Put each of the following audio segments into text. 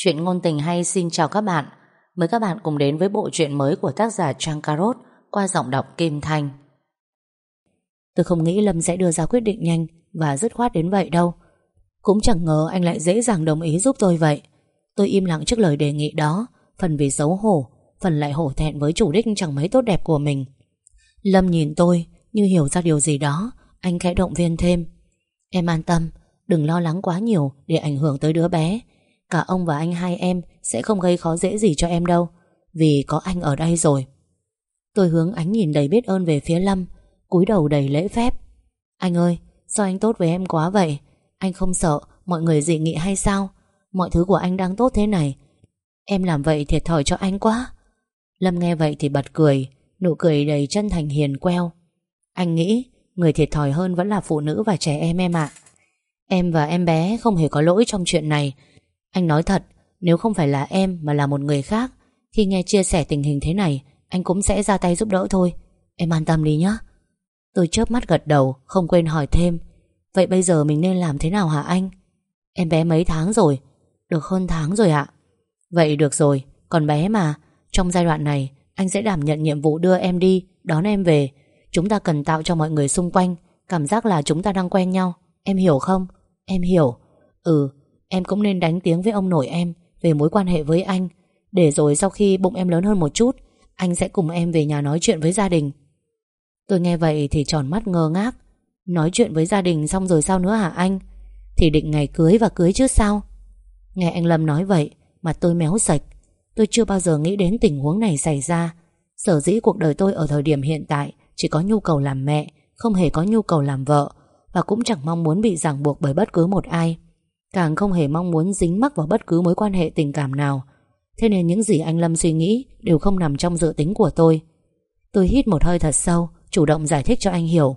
Chuyện ngôn tình hay xin chào các bạn. Mời các bạn cùng đến với bộ truyện mới của tác giả Trang Carot Qua giọng đọc Kim Thanh. Tôi không nghĩ Lâm sẽ đưa ra quyết định nhanh Và dứt khoát đến vậy đâu. Cũng chẳng ngờ anh lại dễ dàng đồng ý giúp tôi vậy. Tôi im lặng trước lời đề nghị đó, Phần vì xấu hổ, Phần lại hổ thẹn với chủ đích chẳng mấy tốt đẹp của mình. Lâm nhìn tôi, Như hiểu ra điều gì đó, Anh khẽ động viên thêm. Em an tâm, Đừng lo lắng quá nhiều để ảnh hưởng tới đứa bé. Cả ông và anh hai em Sẽ không gây khó dễ gì cho em đâu, Vì có anh ở đây rồi. Tôi hướng ánh nhìn đầy biết ơn về phía Lâm, cúi đầu đầy lễ phép. Anh ơi, sao anh tốt với em quá vậy? Anh không sợ mọi người dị nghị hay sao? Mọi thứ của anh đang tốt thế này. Em làm vậy thiệt thòi cho anh quá. Lâm nghe vậy thì bật cười, Nụ cười đầy chân thành hiền queo. Anh nghĩ Người thiệt thòi hơn vẫn là phụ nữ và trẻ em em ạ. Em và em bé không hề có lỗi trong chuyện này anh nói thật, Nếu không phải là em mà là một người khác, Khi nghe chia sẻ tình hình thế này, Anh cũng sẽ ra tay giúp đỡ thôi. Em an tâm đi nhé Tôi chớp mắt gật đầu, Không quên hỏi thêm. Vậy bây giờ mình nên làm thế nào hả anh? Em bé mấy tháng rồi? Được hơn tháng rồi ạ. Vậy được rồi, Còn bé mà. Trong giai đoạn này, Anh sẽ đảm nhận nhiệm vụ đưa em đi, Đón em về. Chúng ta cần tạo cho mọi người xung quanh, Cảm giác là chúng ta đang quen nhau. Em hiểu không? Em hiểu. Ừ Em cũng nên đánh tiếng với ông nội em Về mối quan hệ với anh. Để rồi sau khi bụng em lớn hơn một chút, Anh sẽ cùng em về nhà nói chuyện với gia đình. Tôi nghe vậy thì tròn mắt ngơ ngác. Nói chuyện với gia đình xong rồi sao nữa hả anh? Thì định ngày cưới và cưới chứ sao? Nghe anh Lâm nói vậy mà tôi méo sạch. Tôi chưa bao giờ nghĩ đến tình huống này xảy ra. Sở dĩ cuộc đời tôi ở thời điểm hiện tại Chỉ có nhu cầu làm mẹ, Không hề có nhu cầu làm vợ Và cũng chẳng mong muốn bị ràng buộc bởi bất cứ một ai. Càng không hề mong muốn dính mắc vào bất cứ mối quan hệ tình cảm nào. Thế nên những gì anh Lâm suy nghĩ Đều không nằm trong dự tính của tôi. Tôi hít một hơi thật sâu, Chủ động giải thích cho anh hiểu.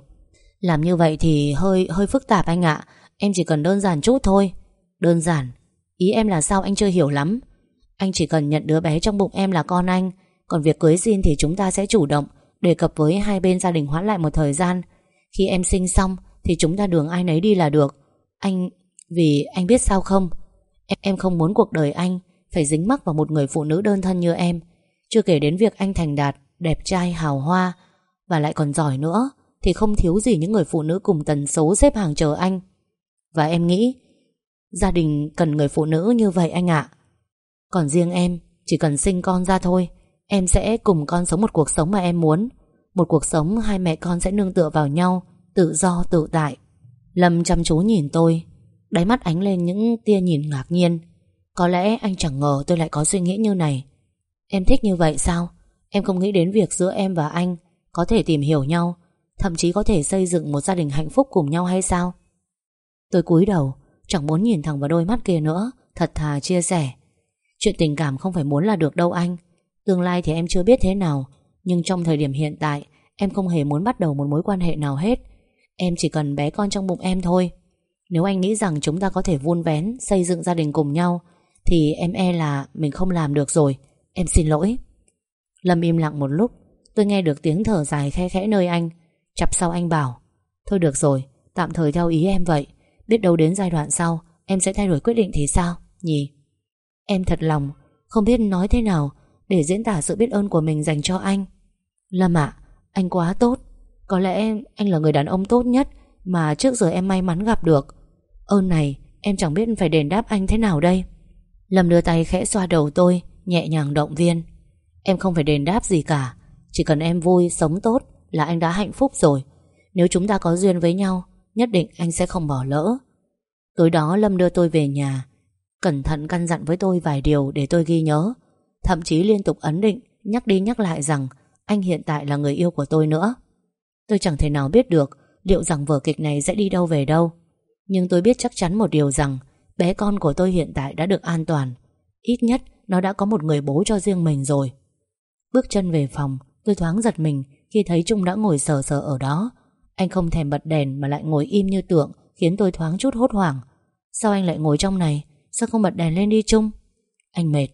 Làm như vậy thì hơi hơi phức tạp anh ạ. Em chỉ cần đơn giản chút thôi. Đơn giản? Ý em là sao anh chưa hiểu lắm. Anh chỉ cần nhận đứa bé trong bụng em là con anh. Còn việc cưới xin thì chúng ta sẽ chủ động, Đề cập với hai bên gia đình hoãn lại một thời gian. Khi em sinh xong Thì chúng ta đường ai nấy đi là được. Anh... Vì anh biết sao không? Em, không muốn cuộc đời anh Phải dính mắc vào một người phụ nữ đơn thân như em. Chưa kể đến việc anh thành đạt Đẹp trai hào hoa Và lại còn giỏi nữa Thì không thiếu gì những người phụ nữ cùng tần số xếp hàng chờ anh. Và em nghĩ Gia đình cần người phụ nữ như vậy anh ạ. Còn riêng em Chỉ cần sinh con ra thôi Em sẽ cùng con sống một cuộc sống mà em muốn. Một cuộc sống hai mẹ con sẽ nương tựa vào nhau Tự do tự tại. Lâm chăm chú nhìn tôi. Đáy mắt ánh lên những tia nhìn ngạc nhiên. Có lẽ anh chẳng ngờ tôi lại có suy nghĩ như này. Em thích như vậy sao? Em không nghĩ đến việc giữa em và anh Có thể tìm hiểu nhau, Thậm chí có thể xây dựng một gia đình hạnh phúc cùng nhau hay sao? Tôi cúi đầu, Chẳng muốn nhìn thẳng vào đôi mắt kia nữa, Thật thà chia sẻ. Chuyện tình cảm không phải muốn là được đâu anh. Tương lai thì em chưa biết thế nào, Nhưng trong thời điểm hiện tại, Em không hề muốn bắt đầu một mối quan hệ nào hết. Em chỉ cần bé con trong bụng em thôi. Nếu anh nghĩ rằng chúng ta có thể vun vén Xây dựng gia đình cùng nhau Thì em e là mình không làm được rồi. Em xin lỗi. Lâm im lặng một lúc Tôi nghe được tiếng thở dài khe khẽ nơi anh. Chập sau anh bảo Thôi được rồi, tạm thời theo ý em vậy. Biết đâu đến giai đoạn sau Em sẽ thay đổi quyết định thì sao, nhỉ Em thật lòng Không biết nói thế nào Để diễn tả sự biết ơn của mình dành cho anh. Lâm ạ, anh quá tốt. Có lẽ anh là người đàn ông tốt nhất Mà trước giờ em may mắn gặp được. Ơn này em chẳng biết phải đền đáp anh thế nào đây. Lâm đưa tay khẽ xoa đầu tôi Nhẹ nhàng động viên. Em không phải đền đáp gì cả Chỉ cần em vui, sống tốt Là anh đã hạnh phúc rồi. Nếu chúng ta có duyên với nhau Nhất định anh sẽ không bỏ lỡ. Tối đó Lâm đưa tôi về nhà. Cẩn thận căn dặn với tôi vài điều để tôi ghi nhớ. Thậm chí liên tục ấn định Nhắc đi nhắc lại rằng Anh hiện tại là người yêu của tôi nữa. Tôi chẳng thể nào biết được Liệu rằng vở kịch này sẽ đi đâu về đâu. Nhưng tôi biết chắc chắn một điều rằng, Bé con của tôi hiện tại đã được an toàn. Ít nhất, nó đã có một người bố cho riêng mình rồi. Bước chân về phòng, Tôi thoáng giật mình Khi thấy Trung đã ngồi sờ sờ ở đó. Anh không thèm bật đèn mà lại ngồi im như tượng, Khiến tôi thoáng chút hốt hoảng. Sao anh lại ngồi trong này? Sao không bật đèn lên đi, Trung? Anh mệt.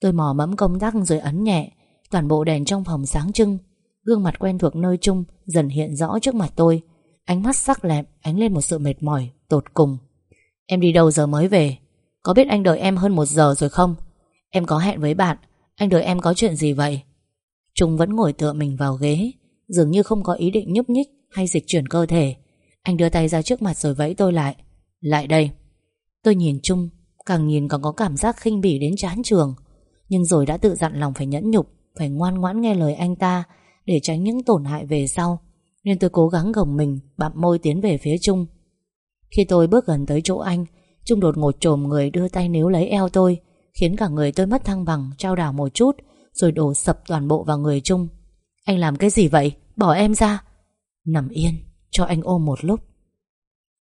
Tôi mò mẫm công tắc rồi ấn nhẹ, Toàn bộ đèn trong phòng sáng trưng. Gương mặt quen thuộc nơi Trung Dần hiện rõ trước mặt tôi. Ánh mắt sắc lẹm, ánh lên một sự mệt mỏi, Tột cùng. Em đi đâu giờ mới về? Có biết anh đợi em hơn một giờ rồi không? Em có hẹn với bạn, Anh đợi em có chuyện gì vậy? Trung vẫn ngồi tựa mình vào ghế, Dường như không có ý định nhúc nhích Hay dịch chuyển cơ thể. Anh đưa tay ra trước mặt rồi vẫy tôi lại. Lại đây. Tôi nhìn Trung, Càng nhìn còn có cảm giác khinh bỉ đến chán trường. Nhưng rồi đã tự dặn lòng phải nhẫn nhục, Phải ngoan ngoãn nghe lời anh ta, Để tránh những tổn hại về sau. Nên tôi cố gắng gồng mình, Bặm môi tiến về phía Trung. Khi tôi bước gần tới chỗ anh, Trung đột ngột trồm người đưa tay níu lấy eo tôi, Khiến cả người tôi mất thăng bằng, Trao đảo một chút, Rồi đổ sập toàn bộ vào người Trung. Anh làm cái gì vậy? Bỏ em ra. Nằm yên, cho anh ôm một lúc.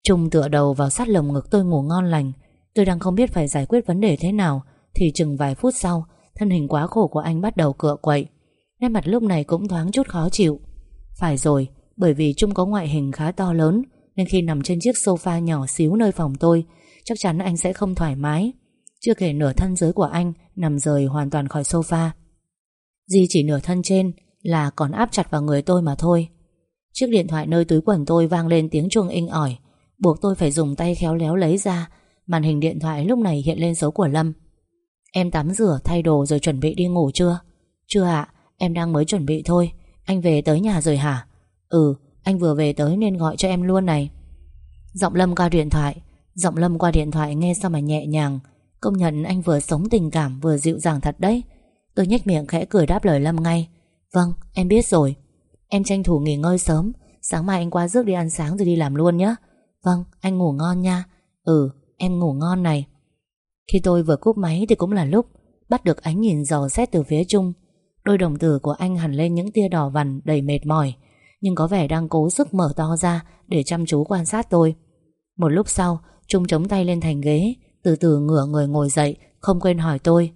Trung tựa đầu vào sát lồng ngực tôi ngủ ngon lành. Tôi đang không biết phải giải quyết vấn đề thế nào, Thì chừng vài phút sau, Thân hình quá khổ của anh bắt đầu cựa quậy. Nét mặt lúc này cũng thoáng chút khó chịu. Phải rồi bởi vì Trung có ngoại hình khá to lớn, Nên khi nằm trên chiếc sofa nhỏ xíu nơi phòng tôi, Chắc chắn anh sẽ không thoải mái. Chưa kể nửa thân dưới của anh Nằm rời hoàn toàn khỏi sofa. Di chỉ nửa thân trên Là còn áp chặt vào người tôi mà thôi. Chiếc điện thoại nơi túi quần tôi vang lên tiếng chuông inh ỏi, Buộc tôi phải dùng tay khéo léo lấy ra. Màn hình điện thoại lúc này hiện lên số của Lâm. Em tắm rửa, thay đồ rồi chuẩn bị đi ngủ chưa? Chưa ạ, Em đang mới chuẩn bị thôi. Anh về tới nhà rồi hả? Ừ anh vừa về tới nên gọi cho em luôn này. Giọng Lâm qua điện thoại, Giọng Lâm qua điện thoại nghe sao mà nhẹ nhàng. Công nhận anh vừa sống tình cảm, Vừa dịu dàng thật đấy. Tôi nhếch miệng khẽ cười đáp lời Lâm ngay. Vâng em biết rồi. Em tranh thủ nghỉ ngơi sớm, Sáng mai anh qua rước đi ăn sáng rồi đi làm luôn nhé Vâng anh ngủ ngon nha. Ừ em ngủ ngon này. Khi tôi vừa cúp máy thì cũng là lúc, Bắt được ánh nhìn dò xét từ phía Trung. Đôi đồng tử của anh hẳn lên những tia đỏ vằn đầy mệt mỏi. Nhưng có vẻ đang cố sức mở to ra Để chăm chú quan sát tôi. Một lúc sau, Trung chống tay lên thành ghế, Từ từ ngửa người ngồi dậy, Không quên hỏi tôi,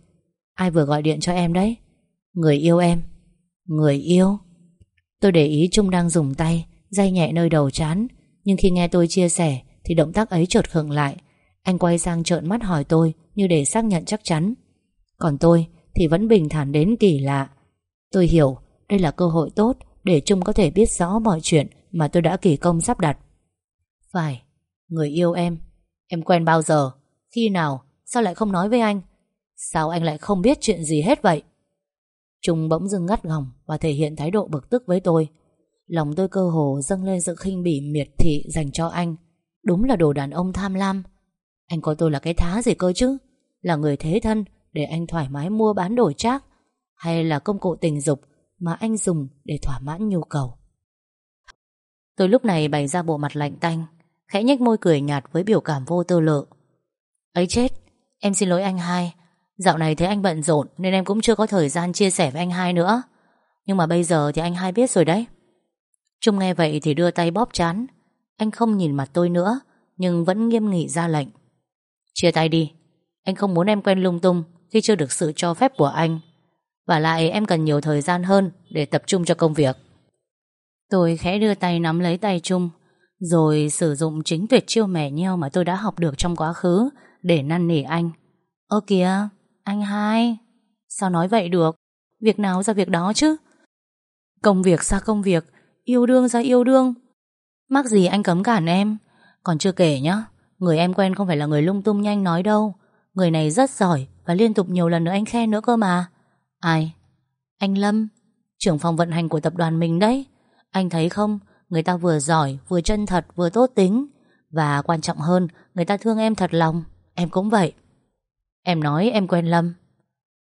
Ai vừa gọi điện cho em đấy? Người yêu em. Người yêu? Tôi để ý Trung đang dùng tay Day nhẹ nơi đầu chán, Nhưng khi nghe tôi chia sẻ Thì động tác ấy chợt khựng lại. Anh quay sang trợn mắt hỏi tôi Như để xác nhận chắc chắn. Còn tôi thì vẫn bình thản đến kỳ lạ. Tôi hiểu, đây là cơ hội tốt để Trung có thể biết rõ mọi chuyện Mà tôi đã kỳ công sắp đặt. Phải, Người yêu em Em quen bao giờ, Khi nào, Sao lại không nói với anh? Sao anh lại không biết chuyện gì hết vậy? Trung bỗng dưng ngắt gỏng Và thể hiện thái độ bực tức với tôi. Lòng tôi cơ hồ dâng lên sự khinh bỉ miệt thị dành cho anh. Đúng là đồ đàn ông tham lam. Anh coi tôi là cái thá gì cơ chứ? Là người thế thân Để anh thoải mái mua bán đổi trác? Hay là công cụ tình dục mà anh dùng để thỏa mãn nhu cầu. Tôi lúc này bày ra bộ mặt lạnh tanh, Khẽ nhếch môi cười nhạt với biểu cảm vô tư lự. Ấy chết, Em xin lỗi anh hai. Dạo này thấy anh bận rộn Nên em cũng chưa có thời gian chia sẻ với anh hai nữa. Nhưng mà bây giờ thì anh hai biết rồi đấy. Trung nghe vậy thì đưa tay bóp chán. Anh không nhìn mặt tôi nữa, Nhưng vẫn nghiêm nghị ra lệnh. Chia tay đi. Anh không muốn em quen lung tung Khi chưa được sự cho phép của anh. Và lại em cần nhiều thời gian hơn Để tập trung cho công việc. Tôi khẽ đưa tay nắm lấy tay Trung, Rồi sử dụng chính tuyệt chiêu mẻ nheo Mà tôi đã học được trong quá khứ Để năn nỉ anh. Ơ kìa, anh hai, Sao nói vậy được? Việc nào ra việc đó chứ? Công việc ra công việc, Yêu đương ra yêu đương. Mắc gì anh cấm cản em? Còn chưa kể nhá, Người em quen không phải là người lung tung nhanh nói đâu. Người này rất giỏi Và liên tục nhiều lần nữa anh khen nữa cơ mà. Ai? Anh Lâm Trưởng phòng vận hành của tập đoàn mình đấy. Anh thấy không? Người ta vừa giỏi Vừa chân thật Vừa tốt tính. Và quan trọng hơn Người ta thương em thật lòng. Em cũng vậy. Em nói em quen Lâm.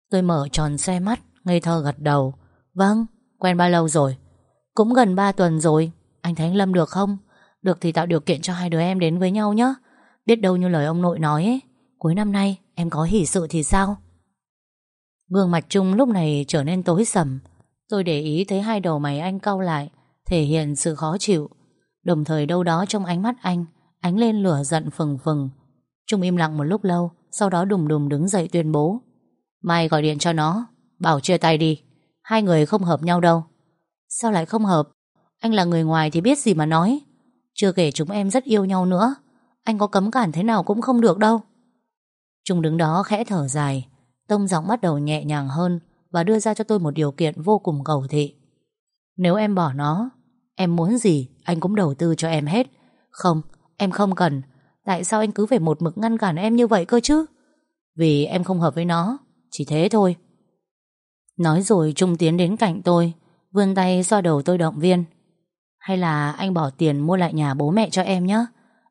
Tôi mở tròn xe mắt Ngây thơ gật đầu. Vâng, quen bao lâu rồi? Cũng gần 3 tuần rồi. Anh thấy anh Lâm được không? Được thì tạo điều kiện cho hai đứa em đến với nhau nhé Biết đâu như lời ông nội nói ấy. Cuối năm nay em có hỷ sự thì sao? Gương mặt Trung lúc này trở nên tối sầm. Tôi để ý thấy hai đầu mày anh cau lại, Thể hiện sự khó chịu. Đồng thời đâu đó trong ánh mắt anh, Ánh lên lửa giận phừng phừng. Trung im lặng một lúc lâu, Sau đó đùng đùng đứng dậy tuyên bố. Mai gọi điện cho nó, Bảo chia tay đi, Hai người không hợp nhau đâu. Sao lại không hợp? Anh là người ngoài thì biết gì mà nói. Chưa kể chúng em rất yêu nhau nữa, Anh có cấm cản thế nào cũng không được đâu. Trung đứng đó khẽ thở dài. Tông giọng bắt đầu nhẹ nhàng hơn Và đưa ra cho tôi một điều kiện vô cùng cầu thị. Nếu em bỏ nó, Em muốn gì Anh cũng đầu tư cho em hết. Không, Em không cần. Tại sao anh cứ phải một mực ngăn cản em như vậy cơ chứ? Vì em không hợp với nó, Chỉ thế thôi. Nói rồi Trung tiến đến cạnh tôi, Vươn tay xoa đầu tôi động viên. Hay là anh bỏ tiền mua lại nhà bố mẹ cho em nhé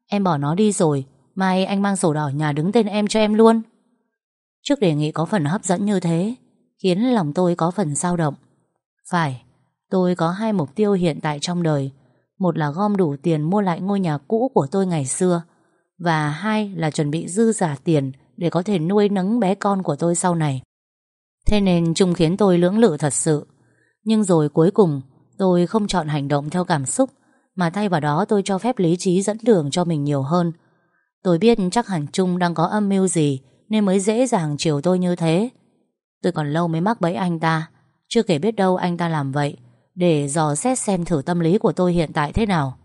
Em bỏ nó đi rồi, Mai anh mang sổ đỏ nhà đứng tên em cho em luôn. Trước đề nghị có phần hấp dẫn như thế, Khiến lòng tôi có phần dao động. Phải, Tôi có hai mục tiêu hiện tại trong đời. Một là gom đủ tiền mua lại ngôi nhà cũ của tôi ngày xưa, Và hai là chuẩn bị dư giả tiền Để có thể nuôi nấng bé con của tôi sau này. Thế nên chung khiến tôi lưỡng lự thật sự. Nhưng rồi cuối cùng, Tôi không chọn hành động theo cảm xúc, Mà thay vào đó tôi cho phép lý trí dẫn đường cho mình nhiều hơn. Tôi biết chắc hẳn Trung đang có âm mưu gì nên mới dễ dàng chiều tôi như thế. Tôi còn lâu mới mắc bẫy anh ta. Chưa kể biết đâu anh ta làm vậy Để dò xét xem thử tâm lý của tôi hiện tại thế nào.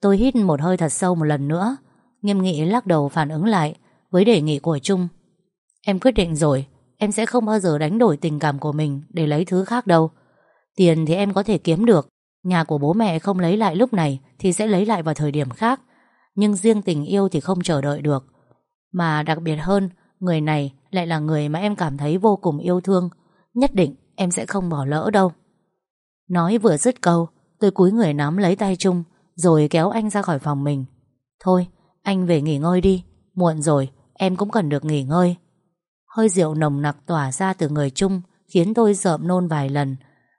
Tôi hít một hơi thật sâu một lần nữa, Nghiêm nghị lắc đầu phản ứng lại Với đề nghị của Trung. Em quyết định rồi, Em sẽ không bao giờ đánh đổi tình cảm của mình Để lấy thứ khác đâu. Tiền thì em có thể kiếm được, Nhà của bố mẹ không lấy lại lúc này Thì sẽ lấy lại vào thời điểm khác, Nhưng riêng tình yêu thì không chờ đợi được. Mà đặc biệt hơn Người này lại là người mà em cảm thấy vô cùng yêu thương. Nhất định em sẽ không bỏ lỡ đâu. Nói vừa dứt câu, Tôi cúi người nắm lấy tay Trung, Rồi kéo anh ra khỏi phòng mình. Thôi, anh về nghỉ ngơi đi, Muộn rồi, em cũng cần được nghỉ ngơi. Hơi rượu nồng nặc tỏa ra từ người Trung, Khiến tôi rợm nôn vài lần.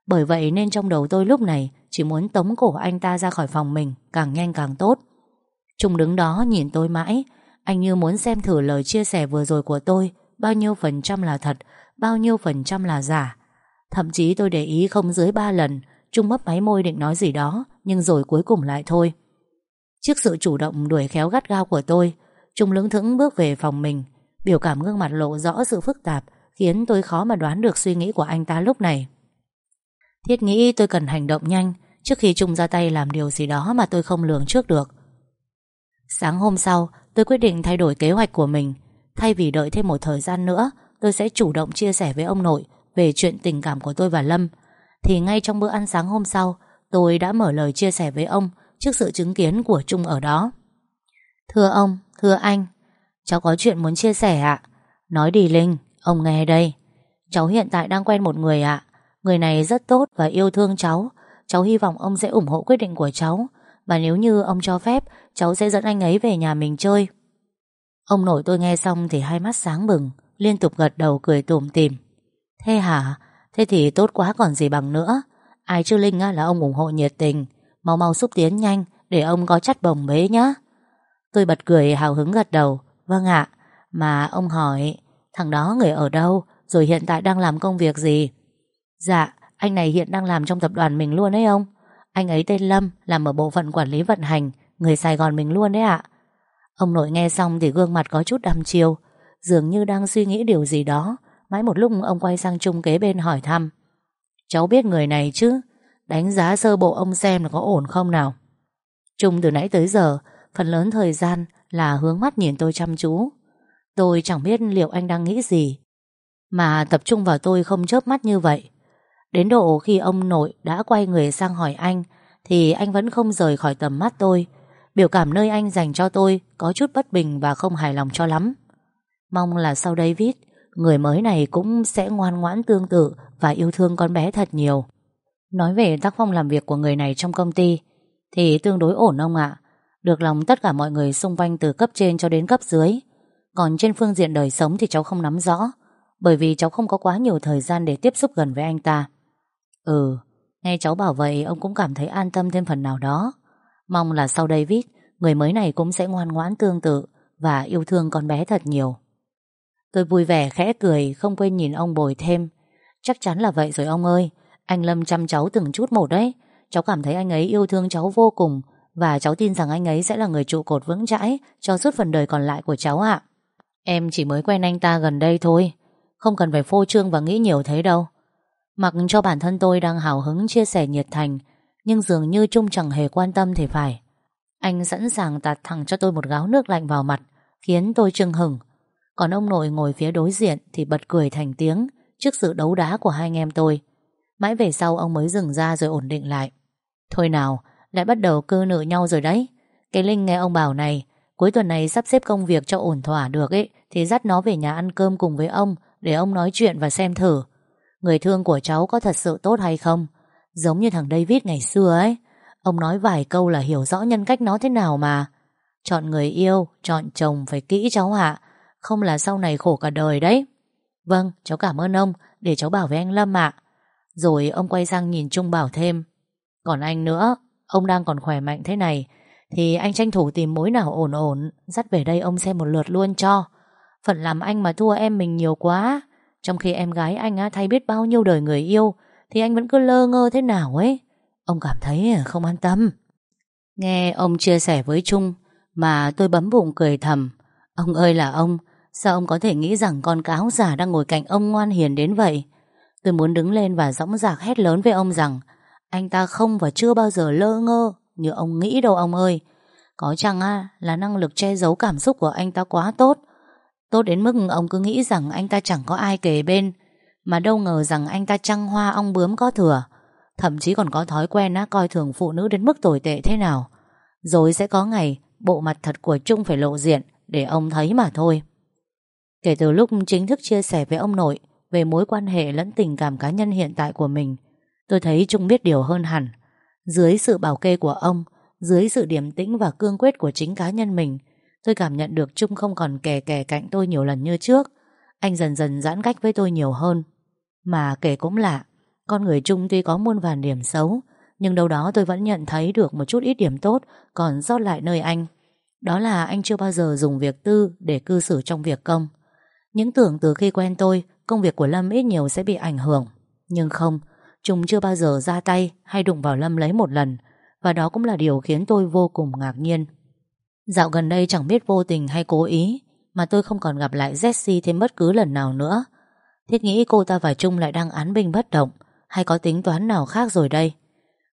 Bởi vậy nên trong đầu tôi lúc này Chỉ muốn tống cổ anh ta ra khỏi phòng mình Càng nhanh càng tốt. Trung đứng đó nhìn tôi mãi anh như muốn xem thử lời chia sẻ vừa rồi của tôi, Bao nhiêu phần trăm là thật, Bao nhiêu phần trăm là giả. Thậm chí tôi để ý không dưới ba lần, Trung mấp máy môi định nói gì đó, Nhưng rồi cuối cùng lại thôi. Trước sự chủ động đuổi khéo gắt gao của tôi, Trung lững thững bước về phòng mình, Biểu cảm gương mặt lộ rõ sự phức tạp, Khiến tôi khó mà đoán được suy nghĩ của anh ta lúc này. Thiết nghĩ tôi cần hành động nhanh, Trước khi Trung ra tay làm điều gì đó Mà tôi không lường trước được. Sáng hôm sau Tôi quyết định thay đổi kế hoạch của mình. Thay vì đợi thêm một thời gian nữa Tôi sẽ chủ động chia sẻ với ông nội Về chuyện tình cảm của tôi và Lâm. Thì ngay trong bữa ăn sáng hôm sau Tôi đã mở lời chia sẻ với ông Trước sự chứng kiến của Trung ở đó. Thưa ông, thưa anh Cháu có chuyện muốn chia sẻ ạ. Nói đi Linh, ông nghe đây. Cháu hiện tại đang quen một người ạ. Người này rất tốt và yêu thương cháu. Cháu hy vọng ông sẽ ủng hộ quyết định của cháu. Và nếu như ông cho phép, Cháu sẽ dẫn anh ấy về nhà mình chơi. Ông nội tôi nghe xong thì hai mắt sáng bừng, Liên tục gật đầu cười tủm tỉm. Thế hả? Thế thì tốt quá còn gì bằng nữa. Ai chứ Linh là ông ủng hộ nhiệt tình. Mau mau xúc tiến nhanh, Để ông có chắt bồng bế nhá. Tôi bật cười hào hứng gật đầu. Vâng ạ. Mà ông hỏi, Thằng đó người ở đâu? Rồi hiện tại đang làm công việc gì? Dạ anh này hiện đang làm trong tập đoàn mình luôn đấy ông. Anh ấy tên Lâm, Làm ở bộ phận quản lý vận hành, Người Sài Gòn mình luôn đấy ạ. Ông nội nghe xong thì gương mặt có chút đăm chiêu, Dường như đang suy nghĩ điều gì đó, Mãi một lúc ông quay sang Trung kế bên hỏi thăm. Cháu biết người này chứ? Đánh giá sơ bộ ông xem là có ổn không nào? Trung từ nãy tới giờ, Phần lớn thời gian là hướng mắt nhìn tôi chăm chú. Tôi chẳng biết liệu anh đang nghĩ gì, Mà tập trung vào tôi không chớp mắt như vậy. Đến độ khi ông nội đã quay người sang hỏi anh, Thì anh vẫn không rời khỏi tầm mắt tôi, Biểu cảm nơi anh dành cho tôi Có chút bất bình và không hài lòng cho lắm. Mong là sau đây David Người mới này cũng sẽ ngoan ngoãn tương tự Và yêu thương con bé thật nhiều. Nói về tác phong làm việc của người này trong công ty, Thì tương đối ổn ông ạ. Được lòng tất cả mọi người xung quanh từ cấp trên cho đến cấp dưới. Còn trên phương diện đời sống thì cháu không nắm rõ, Bởi vì cháu không có quá nhiều thời gian để tiếp xúc gần với anh ta. Ừ Nghe cháu bảo vậy ông cũng cảm thấy an tâm thêm phần nào đó. Mong là sau đây vít Người mới này cũng sẽ ngoan ngoãn tương tự Và yêu thương con bé thật nhiều. Tôi vui vẻ khẽ cười, Không quên nhìn ông bồi thêm. Chắc chắn là vậy rồi ông ơi, Anh Lâm chăm cháu từng chút một đấy. Cháu cảm thấy anh ấy yêu thương cháu vô cùng Và cháu tin rằng anh ấy sẽ là người trụ cột vững chãi Cho suốt phần đời còn lại của cháu ạ. Em chỉ mới quen anh ta gần đây thôi, Không cần phải phô trương và nghĩ nhiều thế đâu. Mặc cho bản thân tôi đang hào hứng chia sẻ nhiệt thành, Nhưng dường như Trung chẳng hề quan tâm thì phải. Anh sẵn sàng tạt thẳng cho tôi một gáo nước lạnh vào mặt, Khiến tôi trưng hừng Còn ông nội ngồi phía đối diện Thì bật cười thành tiếng Trước sự đấu đá của hai anh em tôi. Mãi về sau ông mới dừng ra rồi ổn định lại. Thôi nào, Lại bắt đầu cư nự nhau rồi đấy. Cái Linh nghe ông bảo này, Cuối tuần này sắp xếp công việc cho ổn thỏa được ấy, Thì dắt nó về nhà ăn cơm cùng với ông, Để ông nói chuyện và xem thử. Người thương của cháu có thật sự tốt hay không? Giống như thằng David ngày xưa ấy. Ông nói vài câu là hiểu rõ nhân cách nó thế nào mà. Chọn người yêu, Chọn chồng phải kỹ cháu ạ. Không là sau này khổ cả đời đấy. Vâng cháu cảm ơn ông. Để cháu bảo với anh Lâm ạ. Rồi ông quay sang nhìn Trung bảo thêm. Còn anh nữa, Ông đang còn khỏe mạnh thế này. Thì anh tranh thủ tìm mối nào ổn ổn. Dắt về đây ông xem một lượt luôn cho. Phận làm anh mà thua em mình nhiều quá. Trong khi em gái anh á, thay biết bao nhiêu đời người yêu Thì anh vẫn cứ lơ ngơ thế nào ấy? Ông cảm thấy không an tâm. Nghe ông chia sẻ với Trung Mà tôi bấm bụng cười thầm. Ông ơi là ông Sao ông có thể nghĩ rằng con cáo giả đang ngồi cạnh ông ngoan hiền đến vậy? Tôi muốn đứng lên và dõng dạc hét lớn với ông rằng Anh ta không và chưa bao giờ lơ ngơ Như ông nghĩ đâu ông ơi. Có chăng á là năng lực che giấu cảm xúc của anh ta quá tốt Tốt đến mức ông cứ nghĩ rằng anh ta chẳng có ai kề bên Mà đâu ngờ rằng anh ta trăng hoa ong bướm có thừa. Thậm chí còn có thói quen á, coi thường phụ nữ đến mức tồi tệ thế nào. Rồi sẽ có ngày Bộ mặt thật của Trung phải lộ diện Để ông thấy mà thôi. Kể từ lúc chính thức chia sẻ với ông nội Về mối quan hệ lẫn tình cảm cá nhân hiện tại của mình Tôi thấy Trung biết điều hơn hẳn. Dưới sự bảo kê của ông Dưới sự điềm tĩnh và cương quyết của chính cá nhân mình Tôi cảm nhận được Trung không còn kè kè cạnh tôi nhiều lần như trước. Anh dần dần giãn cách với tôi nhiều hơn. Mà kể cũng lạ, Con người Trung tuy có muôn vàn điểm xấu, Nhưng đâu đó tôi vẫn nhận thấy được một chút ít điểm tốt Còn sót lại nơi anh. Đó là anh chưa bao giờ dùng việc tư Để cư xử trong việc công. Những tưởng từ khi quen tôi, Công việc của Lâm ít nhiều sẽ bị ảnh hưởng. Nhưng không, Trung chưa bao giờ ra tay hay đụng vào Lâm lấy một lần, Và đó cũng là điều khiến tôi vô cùng ngạc nhiên. Dạo gần đây chẳng biết vô tình hay cố ý, Mà tôi không còn gặp lại Jessie thêm bất cứ lần nào nữa. Thiết nghĩ cô ta và Trung lại đang án binh bất động, Hay có tính toán nào khác rồi đây?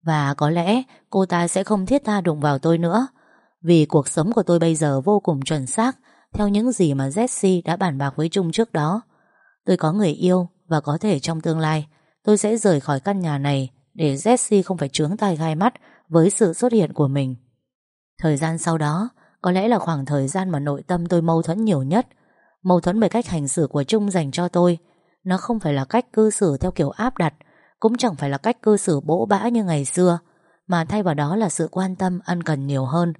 Và có lẽ cô ta sẽ không thiết tha đụng vào tôi nữa, Vì cuộc sống của tôi bây giờ vô cùng chuẩn xác, Theo những gì mà Jessie đã bàn bạc với Trung trước đó. Tôi có người yêu Và có thể trong tương lai, Tôi sẽ rời khỏi căn nhà này Để Jessie không phải trướng tai gai mắt Với sự xuất hiện của mình. Thời gian sau đó, Có lẽ là khoảng thời gian mà nội tâm tôi mâu thuẫn nhiều nhất. Mâu thuẫn về cách hành xử của Trung dành cho tôi. Nó không phải là cách cư xử theo kiểu áp đặt, Cũng chẳng phải là cách cư xử bỗ bã như ngày xưa, Mà thay vào đó là sự quan tâm, ân cần nhiều hơn.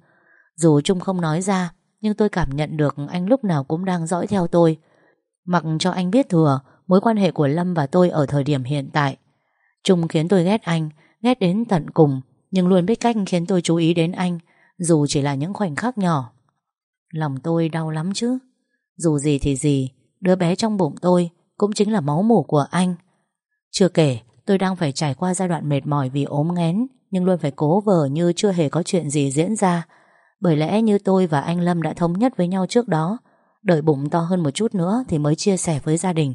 Dù Trung không nói ra, Nhưng tôi cảm nhận được anh lúc nào cũng đang dõi theo tôi. Mặc cho anh biết thừa, Mối quan hệ của Lâm và tôi ở thời điểm hiện tại. Trung khiến tôi ghét anh, Ghét đến tận cùng, Nhưng luôn biết cách khiến tôi chú ý đến anh dù chỉ là những khoảnh khắc nhỏ. Lòng tôi đau lắm chứ. Dù gì thì gì, Đứa bé trong bụng tôi Cũng chính là máu mủ của anh. Chưa kể, tôi đang phải trải qua giai đoạn mệt mỏi Vì ốm nghén, Nhưng luôn phải cố vờ như chưa hề có chuyện gì diễn ra. Bởi lẽ như tôi và anh Lâm đã thống nhất với nhau trước đó, Đợi bụng to hơn một chút nữa Thì mới chia sẻ với gia đình.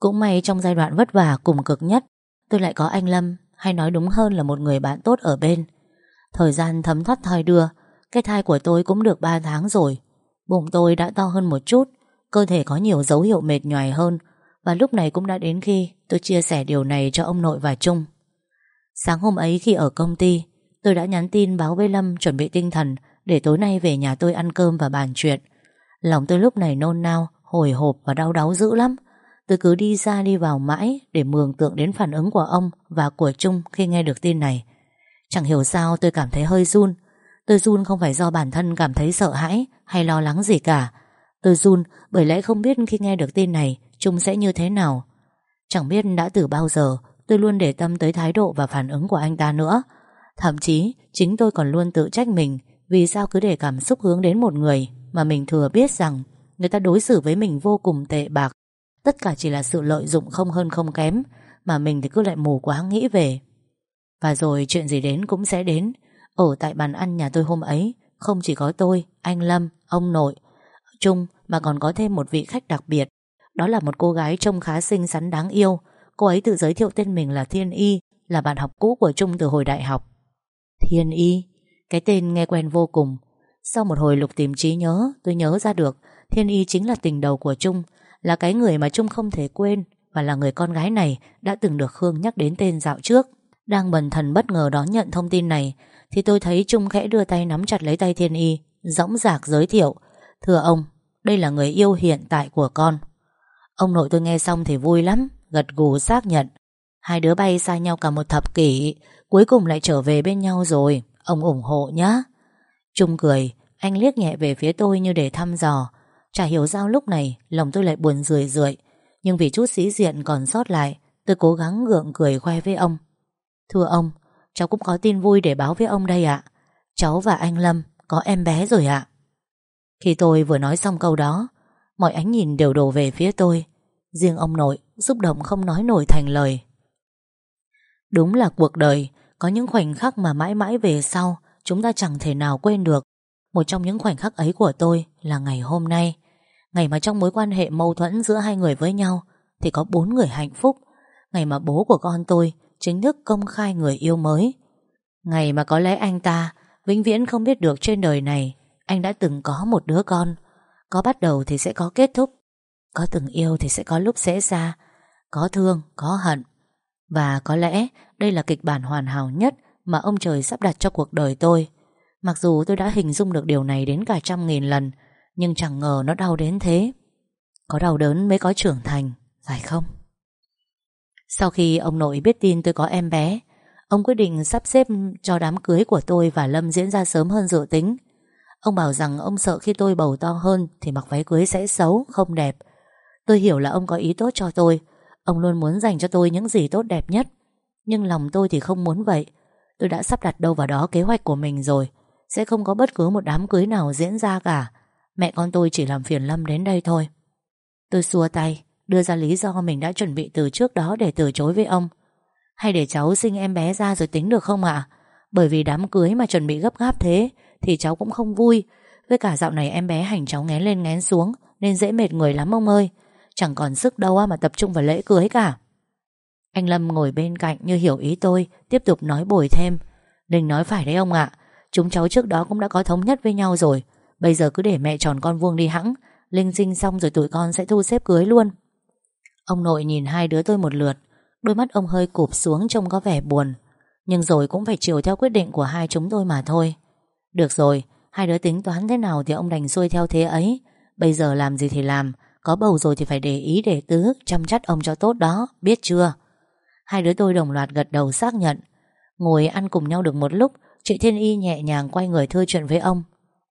Cũng may trong giai đoạn vất vả, cùng cực nhất, Tôi lại có anh Lâm, Hay nói đúng hơn là một người bạn tốt ở bên. Thời gian thấm thoát thoi đưa, Cái thai của tôi cũng được 3 tháng rồi. Bụng tôi đã to hơn một chút, Cơ thể có nhiều dấu hiệu mệt nhoài hơn, Và lúc này cũng đã đến khi Tôi chia sẻ điều này cho ông nội và Trung. Sáng hôm ấy khi ở công ty, Tôi đã nhắn tin báo với Lâm Chuẩn bị tinh thần Để tối nay về nhà tôi ăn cơm và bàn chuyện. Lòng tôi lúc này nôn nao, Hồi hộp và đau đáu dữ lắm. Tôi cứ đi ra đi vào mãi Để mường tượng đến phản ứng của ông Và của Trung khi nghe được tin này. Chẳng hiểu sao tôi cảm thấy hơi run. Tôi run không phải do bản thân cảm thấy sợ hãi Hay lo lắng gì cả. Tôi run bởi lẽ không biết khi nghe được tin này, Trung sẽ như thế nào. Chẳng biết đã từ bao giờ, Tôi luôn để tâm tới thái độ và phản ứng của anh ta nữa. Thậm chí, Chính tôi còn luôn tự trách mình Vì sao cứ để cảm xúc hướng đến một người Mà mình thừa biết rằng Người ta đối xử với mình vô cùng tệ bạc. Tất cả chỉ là sự lợi dụng không hơn không kém Mà mình thì cứ lại mù quá nghĩ về và rồi chuyện gì đến cũng sẽ đến. Ở tại bàn ăn nhà tôi hôm ấy Không chỉ có tôi, anh Lâm, ông nội Trung mà còn có thêm một vị khách đặc biệt. Đó là một cô gái trông khá xinh xắn đáng yêu. Cô ấy tự giới thiệu tên mình là Thiên Y Là bạn học cũ của Trung từ hồi đại học. Thiên Y Cái tên nghe quen vô cùng. Sau một hồi lục tìm trí nhớ Tôi nhớ ra được Thiên Y chính là tình đầu của Trung Là cái người mà Trung không thể quên Và là người con gái này đã từng được Khương nhắc đến tên dạo trước đang bần thần bất ngờ đón nhận thông tin này Thì tôi thấy Trung khẽ đưa tay nắm chặt lấy tay Thiên Y Dõng dạc giới thiệu Thưa ông, đây là người yêu hiện tại của con. Ông nội tôi nghe xong thì vui lắm Gật gù xác nhận Hai đứa bay xa nhau cả một thập kỷ Cuối cùng lại trở về bên nhau rồi Ông ủng hộ nhá. Trung cười Anh liếc nhẹ về phía tôi như để thăm dò Chả hiểu sao lúc này Lòng tôi lại buồn rười rượi Nhưng vì chút sĩ diện còn sót lại Tôi cố gắng gượng cười khoe với ông. Thưa ông, Cháu cũng có tin vui để báo với ông đây ạ. Cháu và anh Lâm có em bé rồi ạ. Khi tôi vừa nói xong câu đó, Mọi ánh nhìn đều đổ về phía tôi. Riêng ông nội, Xúc động không nói nổi thành lời. Đúng là cuộc đời, Có những khoảnh khắc mà mãi mãi về sau, Chúng ta chẳng thể nào quên được. Một trong những khoảnh khắc ấy của tôi Là ngày hôm nay. Ngày mà trong mối quan hệ mâu thuẫn giữa hai người với nhau, Thì có bốn người hạnh phúc. Ngày mà bố của con tôi Chính thức công khai người yêu mới. Ngày mà có lẽ anh ta Vĩnh viễn không biết được trên đời này Anh đã từng có một đứa con. Có bắt đầu thì sẽ có kết thúc Có từng yêu thì sẽ có lúc sẽ xa Có thương, có hận. Và có lẽ đây là kịch bản hoàn hảo nhất Mà ông trời sắp đặt cho cuộc đời tôi. Mặc dù tôi đã hình dung được điều này đến cả trăm nghìn lần Nhưng chẳng ngờ nó đau đến thế. Có đau đớn mới có trưởng thành Phải không? Sau khi ông nội biết tin tôi có em bé Ông quyết định sắp xếp cho đám cưới của tôi và Lâm diễn ra sớm hơn dự tính. Ông bảo rằng ông sợ khi tôi bầu to hơn Thì mặc váy cưới sẽ xấu, không đẹp. Tôi hiểu là ông có ý tốt cho tôi. Ông luôn muốn dành cho tôi những gì tốt đẹp nhất. Nhưng lòng tôi thì không muốn vậy. Tôi đã sắp đặt đâu vào đó kế hoạch của mình rồi. Sẽ không có bất cứ một đám cưới nào diễn ra cả. Mẹ con tôi chỉ làm phiền Lâm đến đây thôi. Tôi xua tay. Đưa ra lý do mình đã chuẩn bị từ trước đó Để từ chối với ông. Hay để cháu sinh em bé ra rồi tính được không ạ? Bởi vì đám cưới mà chuẩn bị gấp gáp thế Thì cháu cũng không vui. Với cả dạo này em bé hành cháu ngén lên ngén xuống Nên dễ mệt người lắm ông ơi. Chẳng còn sức đâu mà tập trung vào lễ cưới cả. Anh Lâm ngồi bên cạnh như hiểu ý tôi, Tiếp tục nói bồi thêm. Đình nói phải đấy ông ạ, Chúng cháu trước đó cũng đã có thống nhất với nhau rồi. Bây giờ cứ để mẹ tròn con vuông đi hẵng, Linh sinh xong rồi tụi con sẽ thu xếp cưới luôn. Ông nội nhìn hai đứa tôi một lượt, Đôi mắt ông hơi cụp xuống trông có vẻ buồn, Nhưng rồi cũng phải chiều theo quyết định của hai chúng tôi mà thôi. Được rồi, Hai đứa tính toán thế nào thì ông đành xuôi theo thế ấy. Bây giờ làm gì thì làm, Có bầu rồi thì phải để ý để tứ Chăm chắt ông cho tốt đó, Biết chưa? Hai đứa tôi đồng loạt gật đầu xác nhận. Ngồi ăn cùng nhau được một lúc, Chị Thiên Y nhẹ nhàng quay người thưa chuyện với ông.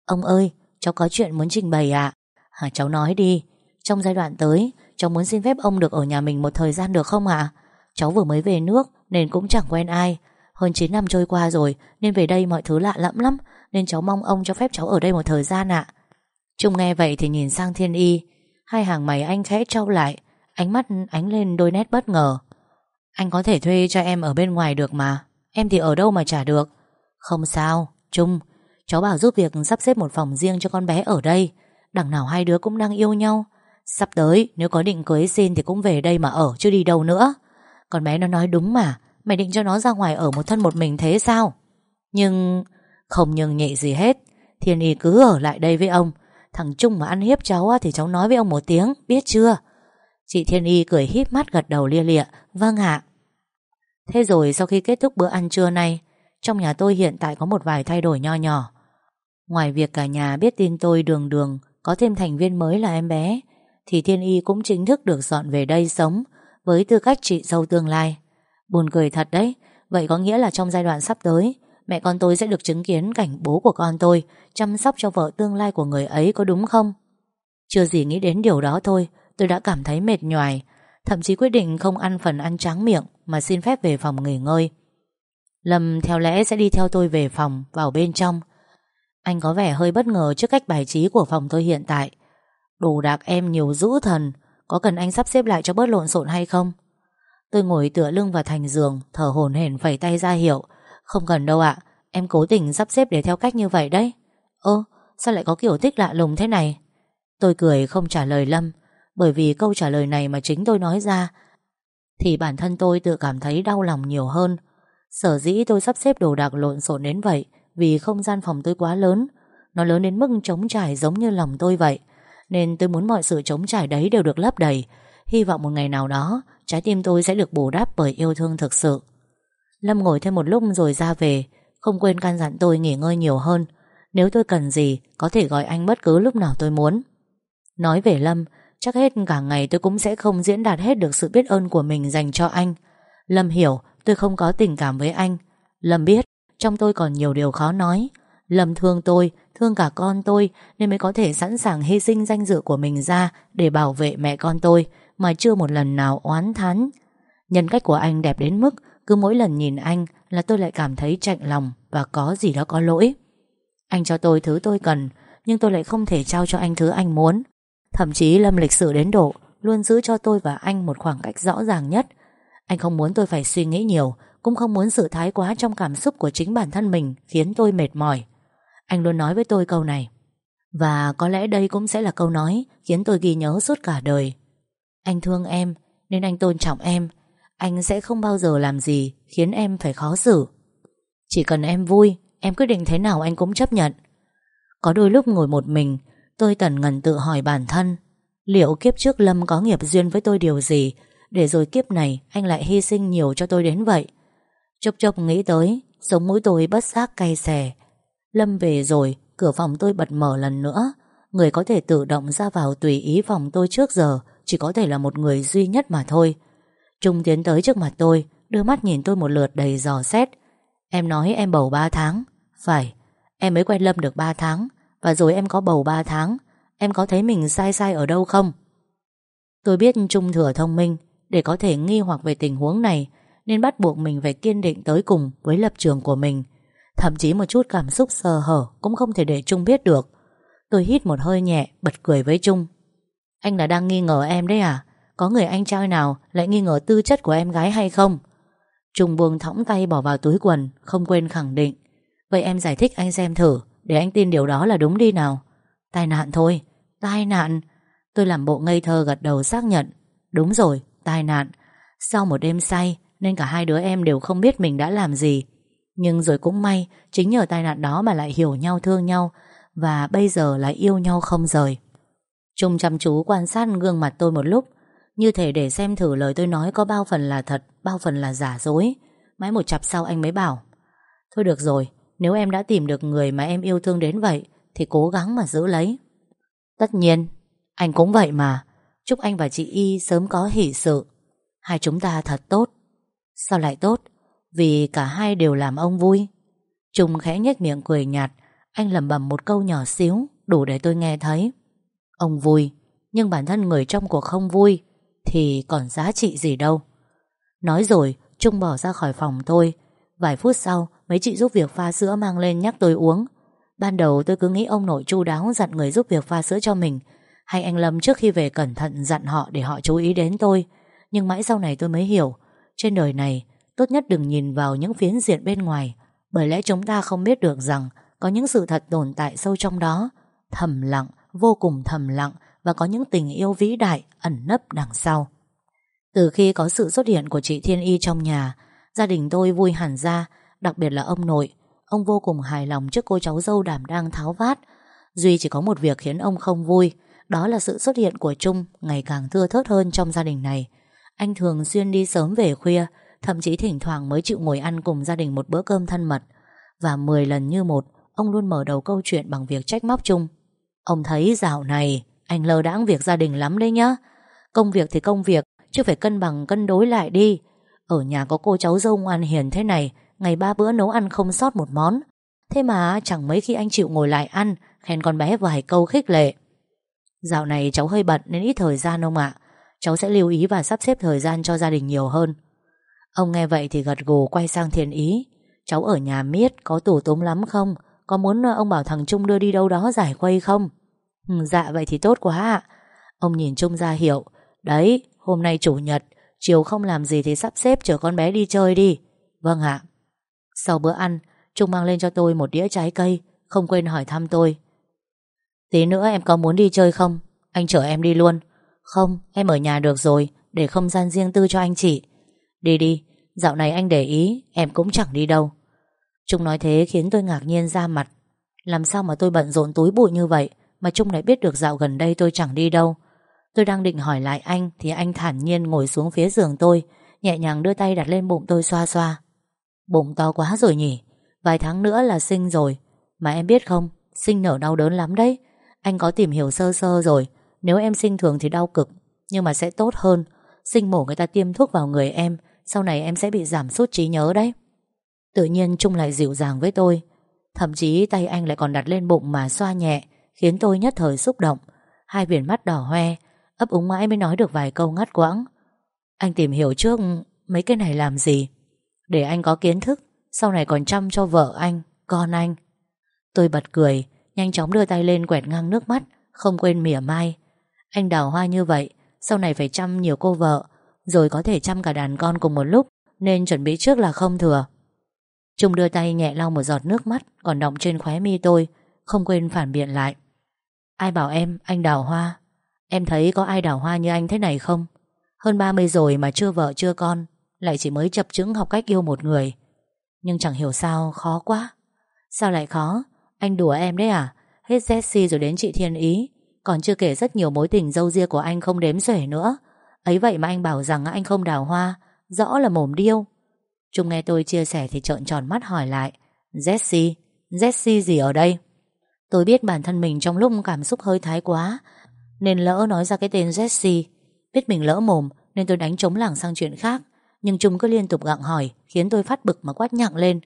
Ông ơi, Cháu có chuyện muốn trình bày ạ. À? Cháu nói đi, Trong giai đoạn tới Cháu muốn xin phép ông được ở nhà mình một thời gian được không ạ? Cháu vừa mới về nước Nên cũng chẳng quen ai. Hơn 9 năm trôi qua rồi Nên về đây mọi thứ lạ lẫm lắm, Nên cháu mong ông cho phép cháu ở đây một thời gian ạ. Trung nghe vậy thì nhìn sang Thiên Y. Hai hàng mày anh khẽ trao lại, Ánh mắt ánh lên đôi nét bất ngờ. Anh có thể thuê cho em ở bên ngoài được mà, Em thì ở đâu mà trả được? Không sao, Trung, Cháu bảo giúp việc sắp xếp một phòng riêng cho con bé ở đây. Đằng nào hai đứa cũng đang yêu nhau Sắp tới, nếu có định cưới xin Thì cũng về đây mà ở, chứ đi đâu nữa. Còn bé nó nói đúng mà, Mày định cho nó ra ngoài ở một thân một mình thế sao? Nhưng Không nhưng nhị gì hết, Thiên Y cứ ở lại đây với ông. Thằng Trung mà ăn hiếp cháu Thì cháu nói với ông một tiếng, Biết chưa? Chị Thiên Y cười híp mắt gật đầu lia lịa Vâng ạ. Thế rồi sau khi kết thúc bữa ăn trưa nay, Trong nhà tôi hiện tại có một vài thay đổi nho nhỏ. Ngoài việc cả nhà biết tin tôi đường đường, Có thêm thành viên mới là em bé thì Thiên Y cũng chính thức được dọn về đây sống với tư cách chị dâu tương lai. Buồn cười thật đấy, vậy có nghĩa là trong giai đoạn sắp tới, mẹ con tôi sẽ được chứng kiến cảnh bố của con tôi chăm sóc cho vợ tương lai của người ấy có đúng không? Chưa gì nghĩ đến điều đó thôi, tôi đã cảm thấy mệt nhoài, thậm chí quyết định không ăn phần ăn tráng miệng mà xin phép về phòng nghỉ ngơi. Lâm theo lẽ sẽ đi theo tôi về phòng, vào bên trong. Anh có vẻ hơi bất ngờ trước cách bài trí của phòng tôi hiện tại. Đồ đạc em nhiều dữ thần, Có cần anh sắp xếp lại cho bớt lộn xộn hay không? Tôi ngồi tựa lưng vào thành giường, Thở hổn hển phẩy tay ra hiệu, Không cần đâu ạ, Em cố tình sắp xếp để theo cách như vậy đấy. Ơ, sao lại có kiểu thích lạ lùng thế này? Tôi cười không trả lời Lâm, Bởi vì câu trả lời này mà chính tôi nói ra, Thì bản thân tôi tự cảm thấy đau lòng nhiều hơn. Sở dĩ tôi sắp xếp đồ đạc lộn xộn đến vậy, Vì không gian phòng tôi quá lớn, Nó lớn đến mức trống trải giống như lòng tôi vậy nên tôi muốn mọi sự chống trải đấy đều được lấp đầy. Hy vọng một ngày nào đó Trái tim tôi sẽ được bù đắp bởi yêu thương thực sự. Lâm ngồi thêm một lúc rồi ra về Không quên can dặn tôi nghỉ ngơi nhiều hơn. Nếu tôi cần gì Có thể gọi anh bất cứ lúc nào tôi muốn. Nói về Lâm Chắc hết cả ngày tôi cũng sẽ không diễn đạt hết được sự biết ơn của mình dành cho anh. Lâm hiểu tôi không có tình cảm với anh. Lâm biết trong tôi còn nhiều điều khó nói. Lâm thương tôi, thương cả con tôi Nên mới có thể sẵn sàng hy sinh danh dự của mình ra Để bảo vệ mẹ con tôi, Mà chưa một lần nào oán thán. Nhân cách của anh đẹp đến mức Cứ mỗi lần nhìn anh là tôi lại cảm thấy chạnh lòng Và có gì đó có lỗi. Anh cho tôi thứ tôi cần, Nhưng tôi lại không thể trao cho anh thứ anh muốn. Thậm chí Lâm lịch sử đến độ Luôn giữ cho tôi và anh một khoảng cách rõ ràng nhất. Anh không muốn tôi phải suy nghĩ nhiều, Cũng không muốn sự thái quá trong cảm xúc của chính bản thân mình Khiến tôi mệt mỏi. Anh luôn nói với tôi câu này. Và có lẽ đây cũng sẽ là câu nói Khiến tôi ghi nhớ suốt cả đời. Anh thương em, Nên anh tôn trọng em. Anh sẽ không bao giờ làm gì Khiến em phải khó xử. Chỉ cần em vui, Em quyết định thế nào anh cũng chấp nhận. Có đôi lúc ngồi một mình, Tôi tần ngần tự hỏi bản thân, Liệu kiếp trước Lâm có nghiệp duyên với tôi điều gì Để rồi kiếp này Anh lại hy sinh nhiều cho tôi đến vậy? Chốc chốc nghĩ tới, Sống mũi tôi bất giác cay xè Lâm về rồi, Cửa phòng tôi bật mở lần nữa. Người có thể tự động ra vào tùy ý phòng tôi trước giờ, Chỉ có thể là một người duy nhất mà thôi. Trung tiến tới trước mặt tôi, Đưa mắt nhìn tôi một lượt đầy dò xét. Em nói em bầu 3 tháng. Phải, Em mới quen Lâm được 3 tháng, và rồi em có bầu 3 tháng. Em có thấy mình sai sai ở đâu không? Tôi biết Trung thừa thông minh, Để có thể nghi hoặc về tình huống này, Nên bắt buộc mình phải kiên định tới cùng Với lập trường của mình. Thậm chí một chút cảm xúc sờ hở Cũng không thể để Trung biết được. Tôi hít một hơi nhẹ bật cười với Trung. Anh là đang nghi ngờ em đấy à? Có người anh trai nào lại nghi ngờ tư chất của em gái hay không? Trung buông thõng tay bỏ vào túi quần Không quên khẳng định. Vậy em giải thích anh xem thử để anh tin điều đó là đúng đi nào. Tai nạn thôi Tai nạn. Tôi làm bộ ngây thơ gật đầu xác nhận. Đúng rồi, tai nạn. Sau một đêm say Nên cả hai đứa em đều không biết mình đã làm gì. Nhưng rồi cũng may, Chính nhờ tai nạn đó mà lại hiểu nhau, thương nhau, Và bây giờ lại yêu nhau không rời. Trung chăm chú quan sát gương mặt tôi một lúc, Như thể để xem thử lời tôi nói có bao phần là thật, Bao phần là giả dối. Mãi một chặp sau anh mới bảo, Thôi được rồi, nếu em đã tìm được người mà em yêu thương đến vậy, Thì cố gắng mà giữ lấy. Tất nhiên, Anh cũng vậy mà. Chúc anh và chị Y sớm có hỷ sự. Hai chúng ta thật tốt. Sao lại tốt? Vì cả hai đều làm ông vui. Trung khẽ nhếch miệng cười nhạt, Anh lẩm bẩm một câu nhỏ xíu, Đủ để tôi nghe thấy. Ông vui, Nhưng bản thân người trong cuộc không vui, Thì còn giá trị gì đâu. Nói rồi, Trung bỏ ra khỏi phòng tôi. Vài phút sau, Mấy chị giúp việc pha sữa mang lên nhắc tôi uống. Ban đầu tôi cứ nghĩ ông nội chu đáo Dặn người giúp việc pha sữa cho mình. Hay anh Lâm trước khi về cẩn thận dặn họ Để họ chú ý đến tôi. Nhưng mãi sau này tôi mới hiểu, Trên đời này tốt nhất đừng nhìn vào những phiến diện bên ngoài Bởi lẽ chúng ta không biết được rằng Có những sự thật tồn tại sâu trong đó. Thầm lặng, vô cùng thầm lặng Và có những tình yêu vĩ đại Ẩn nấp đằng sau. Từ khi có sự xuất hiện của chị Thiên Y trong nhà Gia đình tôi vui hẳn ra Đặc biệt là ông nội. Ông vô cùng hài lòng trước cô cháu dâu đảm đang tháo vát. Duy chỉ có một việc khiến ông không vui Đó là sự xuất hiện của Trung Ngày càng thưa thớt hơn trong gia đình này. Anh thường xuyên đi sớm về khuya Thậm chí thỉnh thoảng mới chịu ngồi ăn cùng gia đình một bữa cơm thân mật. Và 10 lần như một, Ông luôn mở đầu câu chuyện bằng việc trách móc chung. Ông thấy dạo này, Anh lơ đãng việc gia đình lắm đấy nhá. Công việc thì công việc, Chứ phải cân bằng, cân đối lại đi. Ở nhà có cô cháu dâu ngoan hiền thế này, Ngày ba bữa nấu ăn không sót một món. Thế mà chẳng mấy khi anh chịu ngồi lại ăn, Khen con bé vài câu khích lệ. Dạo này cháu hơi bận nên ít thời gian ông ạ. Cháu sẽ lưu ý và sắp xếp thời gian cho gia đình nhiều hơn. Ông nghe vậy thì gật gù quay sang thiền ý. Cháu ở nhà miết có tủ túm lắm không? Có muốn ờ, ông bảo thằng Trung đưa đi đâu đó giải khuây không? Ừ, Dạ vậy thì tốt quá ạ. Ông nhìn Trung ra hiểu Đấy hôm nay chủ nhật Chiều không làm gì thì sắp xếp chở con bé đi chơi đi. Vâng ạ. Sau bữa ăn Trung mang lên cho tôi một đĩa trái cây Không quên hỏi thăm tôi. Tí nữa em có muốn đi chơi không? Anh chở em đi luôn. Không em ở nhà được rồi Để không gian riêng tư cho anh chị. Đi đi. Dạo này anh để ý, Em cũng chẳng đi đâu. Trung nói thế khiến tôi ngạc nhiên ra mặt. Làm sao mà tôi bận rộn túi bụi như vậy Mà Trung lại biết được dạo gần đây tôi chẳng đi đâu? Tôi đang định hỏi lại anh Thì anh thản nhiên ngồi xuống phía giường tôi, Nhẹ nhàng đưa tay đặt lên bụng tôi xoa xoa. Bụng to quá rồi nhỉ? Vài tháng nữa là sinh rồi. Mà em biết không, Sinh nở đau đớn lắm đấy. Anh có tìm hiểu sơ sơ rồi. Nếu em sinh thường thì đau cực, Nhưng mà sẽ tốt hơn. Sinh mổ người ta tiêm thuốc vào người em sau này em sẽ bị giảm sút trí nhớ đấy. Tự nhiên Trung lại dịu dàng với tôi. Thậm chí tay anh lại còn đặt lên bụng mà xoa nhẹ, Khiến tôi nhất thời xúc động. Hai viền mắt đỏ hoe, Ấp úng mãi mới nói được vài câu ngắt quãng. Anh tìm hiểu trước mấy cái này làm gì? Để anh có kiến thức, Sau này còn chăm cho vợ anh, Con anh. Tôi bật cười, Nhanh chóng đưa tay lên quẹt ngang nước mắt, Không quên mỉa mai. Anh đào hoa như vậy, Sau này phải chăm nhiều cô vợ rồi có thể chăm cả đàn con cùng một lúc, Nên chuẩn bị trước là không thừa. Trung đưa tay nhẹ lau một giọt nước mắt Còn động trên khóe mi tôi, Không quên phản biện lại. Ai bảo em, anh đào hoa? Em thấy có ai đào hoa như anh thế này không? Hơn 30 rồi mà chưa vợ, chưa con, Lại chỉ mới chập chững học cách yêu một người. Nhưng chẳng hiểu sao khó quá. Sao lại khó? Anh đùa em đấy à? Hết Jessie rồi đến chị Thiên Ý. Còn chưa kể rất nhiều mối tình dâu ria của anh không đếm xuể nữa. Ấy vậy mà anh bảo rằng anh không đào hoa, Rõ là mồm điêu. Trung nghe tôi chia sẻ thì trợn tròn mắt hỏi lại Jessie Jessie gì ở đây? Tôi biết bản thân mình trong lúc cảm xúc hơi thái quá, Nên lỡ nói ra cái tên Jessie Biết mình lỡ mồm Nên tôi đánh trống lảng sang chuyện khác, Nhưng Trung cứ liên tục gặng hỏi, Khiến tôi phát bực mà quát nhặng lên.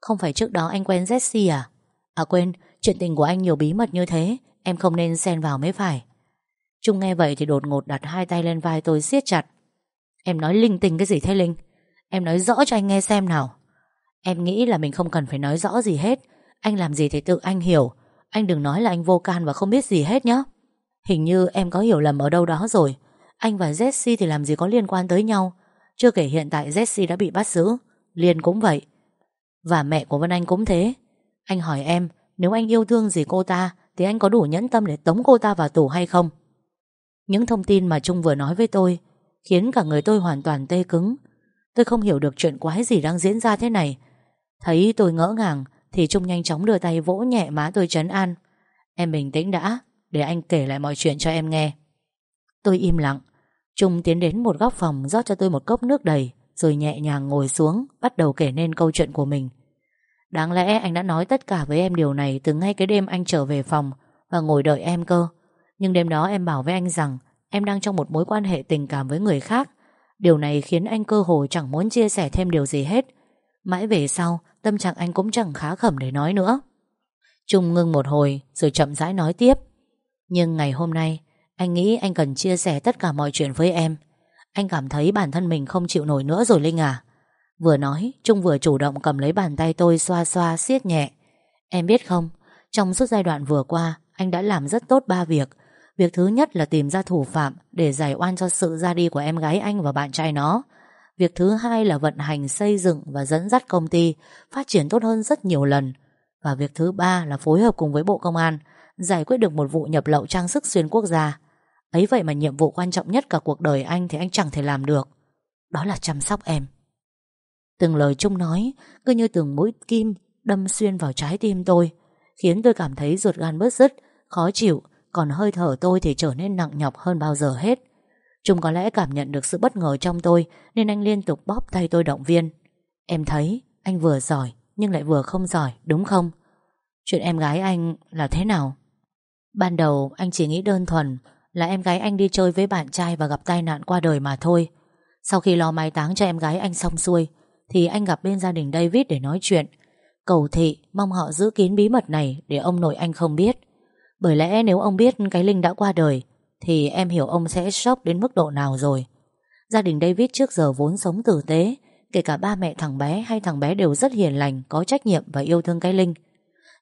Không phải trước đó anh quen Jessie à? À quên, Chuyện tình của anh nhiều bí mật như thế, Em không nên xen vào mới phải. Trung nghe vậy thì đột ngột đặt hai tay lên vai tôi siết chặt. Em nói linh tinh cái gì thế Linh? Em nói rõ cho anh nghe xem nào. Em nghĩ là mình không cần phải nói rõ gì hết. Anh làm gì thì tự anh hiểu. Anh đừng nói là anh vô can và không biết gì hết nhé Hình như em có hiểu lầm ở đâu đó rồi. Anh và Jesse thì làm gì có liên quan tới nhau? Chưa kể hiện tại Jesse đã bị bắt giữ. Liên cũng vậy. Và mẹ của Vân Anh cũng thế. Anh hỏi em, Nếu anh yêu thương gì cô ta, Thì anh có đủ nhẫn tâm để tống cô ta vào tù hay không? Những thông tin mà Trung vừa nói với tôi Khiến cả người tôi hoàn toàn tê cứng. Tôi không hiểu được chuyện quái gì đang diễn ra thế này. Thấy tôi ngỡ ngàng Thì Trung nhanh chóng đưa tay vỗ nhẹ má tôi trấn an. Em bình tĩnh đã, Để anh kể lại mọi chuyện cho em nghe. Tôi im lặng. Trung tiến đến một góc phòng rót cho tôi một cốc nước đầy, Rồi nhẹ nhàng ngồi xuống, Bắt đầu kể nên câu chuyện của mình. Đáng lẽ anh đã nói tất cả với em điều này Từ ngay cái đêm anh trở về phòng Và ngồi đợi em cơ. Nhưng đêm đó em bảo với anh rằng Em đang trong một mối quan hệ tình cảm với người khác. Điều này khiến anh cơ hồ chẳng muốn chia sẻ thêm điều gì hết. Mãi về sau, Tâm trạng anh cũng chẳng khá khẩm để nói nữa. Trung ngưng một hồi, Rồi chậm rãi nói tiếp. Nhưng ngày hôm nay, Anh nghĩ anh cần chia sẻ tất cả mọi chuyện với em. Anh cảm thấy bản thân mình không chịu nổi nữa rồi Linh à. Vừa nói, Trung vừa chủ động cầm lấy bàn tay tôi Xoa xoa siết nhẹ. Em biết không, Trong suốt giai đoạn vừa qua, Anh đã làm rất tốt ba việc. Việc thứ nhất là tìm ra thủ phạm để giải oan cho sự ra đi của em gái anh và bạn trai nó. Việc thứ hai là vận hành, xây dựng và dẫn dắt công ty phát triển tốt hơn rất nhiều lần. Và việc thứ ba là phối hợp cùng với Bộ Công an giải quyết được một vụ nhập lậu trang sức xuyên quốc gia. Ấy vậy mà nhiệm vụ quan trọng nhất cả cuộc đời anh thì anh chẳng thể làm được. Đó là chăm sóc em. Từng lời Trung nói, cứ như từng mũi kim đâm xuyên vào trái tim tôi, khiến tôi cảm thấy ruột gan bớt rứt, khó chịu còn hơi thở tôi thì trở nên nặng nhọc hơn bao giờ hết. Trung có lẽ cảm nhận được sự bất ngờ trong tôi, Nên anh liên tục bóp tay tôi động viên. Em thấy, anh vừa giỏi, Nhưng lại vừa không giỏi, đúng không? Chuyện em gái anh là thế nào? Ban đầu, anh chỉ nghĩ đơn thuần Là em gái anh đi chơi với bạn trai Và gặp tai nạn qua đời mà thôi. Sau khi lo mai táng cho em gái anh xong xuôi, Thì anh gặp bên gia đình David để nói chuyện. Cầu thị mong họ giữ kín bí mật này Để ông nội anh không biết bởi lẽ nếu ông biết cái Linh đã qua đời, Thì em hiểu ông sẽ sốc đến mức độ nào rồi. Gia đình David trước giờ vốn sống tử tế, Kể cả ba mẹ thằng bé hay thằng bé đều rất hiền lành, Có trách nhiệm và yêu thương cái Linh.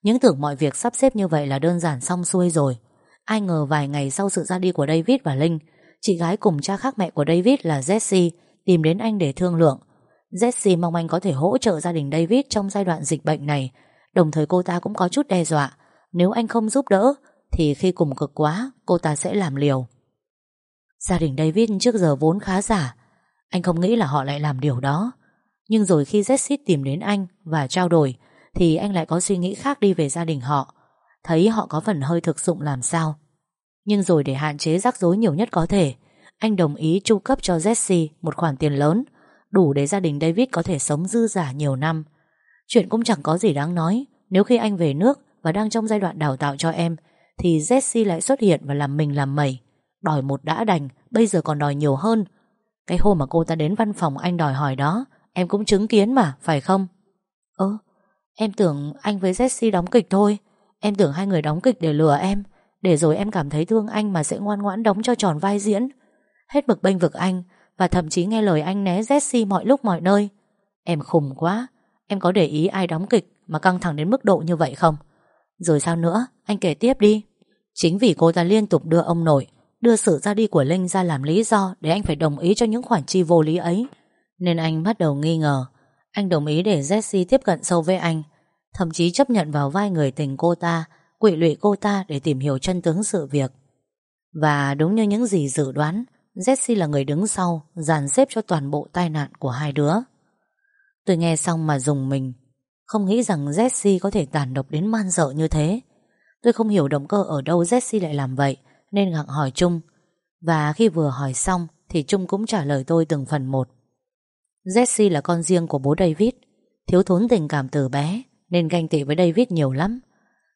Những tưởng mọi việc sắp xếp như vậy là đơn giản xong xuôi rồi. Ai ngờ vài ngày sau sự ra đi của David và Linh, Chị gái cùng cha khác mẹ của David là Jessie Tìm đến anh để thương lượng. Jessie mong anh có thể hỗ trợ gia đình David trong giai đoạn dịch bệnh này. Đồng thời cô ta cũng có chút đe dọa, Nếu anh không giúp đỡ thì khi cùng cực quá, Cô ta sẽ làm liều. Gia đình David trước giờ vốn khá giả, Anh không nghĩ là họ lại làm điều đó. Nhưng rồi khi Jessit tìm đến anh Và trao đổi, Thì anh lại có suy nghĩ khác đi về gia đình họ. Thấy họ có phần hơi thực dụng làm sao. Nhưng rồi để hạn chế rắc rối nhiều nhất có thể, Anh đồng ý chu cấp cho Jesse Một khoản tiền lớn, Đủ để gia đình David có thể sống dư giả nhiều năm. Chuyện cũng chẳng có gì đáng nói, Nếu khi anh về nước Và đang trong giai đoạn đào tạo cho em thì Jesse lại xuất hiện và làm mình làm mẩy. Đòi một đã đành Bây giờ còn đòi nhiều hơn. Cái hôm mà cô ta đến văn phòng anh đòi hỏi đó Em cũng chứng kiến mà, phải không? Ơ, em tưởng anh với Jesse đóng kịch thôi. Em tưởng hai người đóng kịch để lừa em Để rồi em cảm thấy thương anh mà sẽ ngoan ngoãn đóng cho tròn vai diễn. Hết bực bênh vực anh Và thậm chí nghe lời anh né Jesse mọi lúc mọi nơi. Em khùng quá Em có để ý ai đóng kịch Mà căng thẳng đến mức độ như vậy không? Rồi sao nữa? Anh kể tiếp đi. Chính vì cô ta liên tục đưa ông nội, Đưa sự ra đi của Linh ra làm lý do Để anh phải đồng ý cho những khoản chi vô lý ấy. Nên anh bắt đầu nghi ngờ. Anh đồng ý để Jessie tiếp cận sâu với anh, Thậm chí chấp nhận vào vai người tình cô ta, Quỵ lụy cô ta để tìm hiểu chân tướng sự việc. Và đúng như những gì dự đoán Jessie là người đứng sau, Dàn xếp cho toàn bộ tai nạn của hai đứa. Tôi nghe xong mà dùng mình. Không nghĩ rằng Jessie có thể tàn độc đến man dợ như thế. Tôi không hiểu động cơ ở đâu Jesse lại làm vậy, Nên gặng hỏi Trung. Và khi vừa hỏi xong, Thì Trung cũng trả lời tôi từng phần một. Jesse là con riêng của bố David, Thiếu thốn tình cảm từ bé, Nên ganh tị với David nhiều lắm.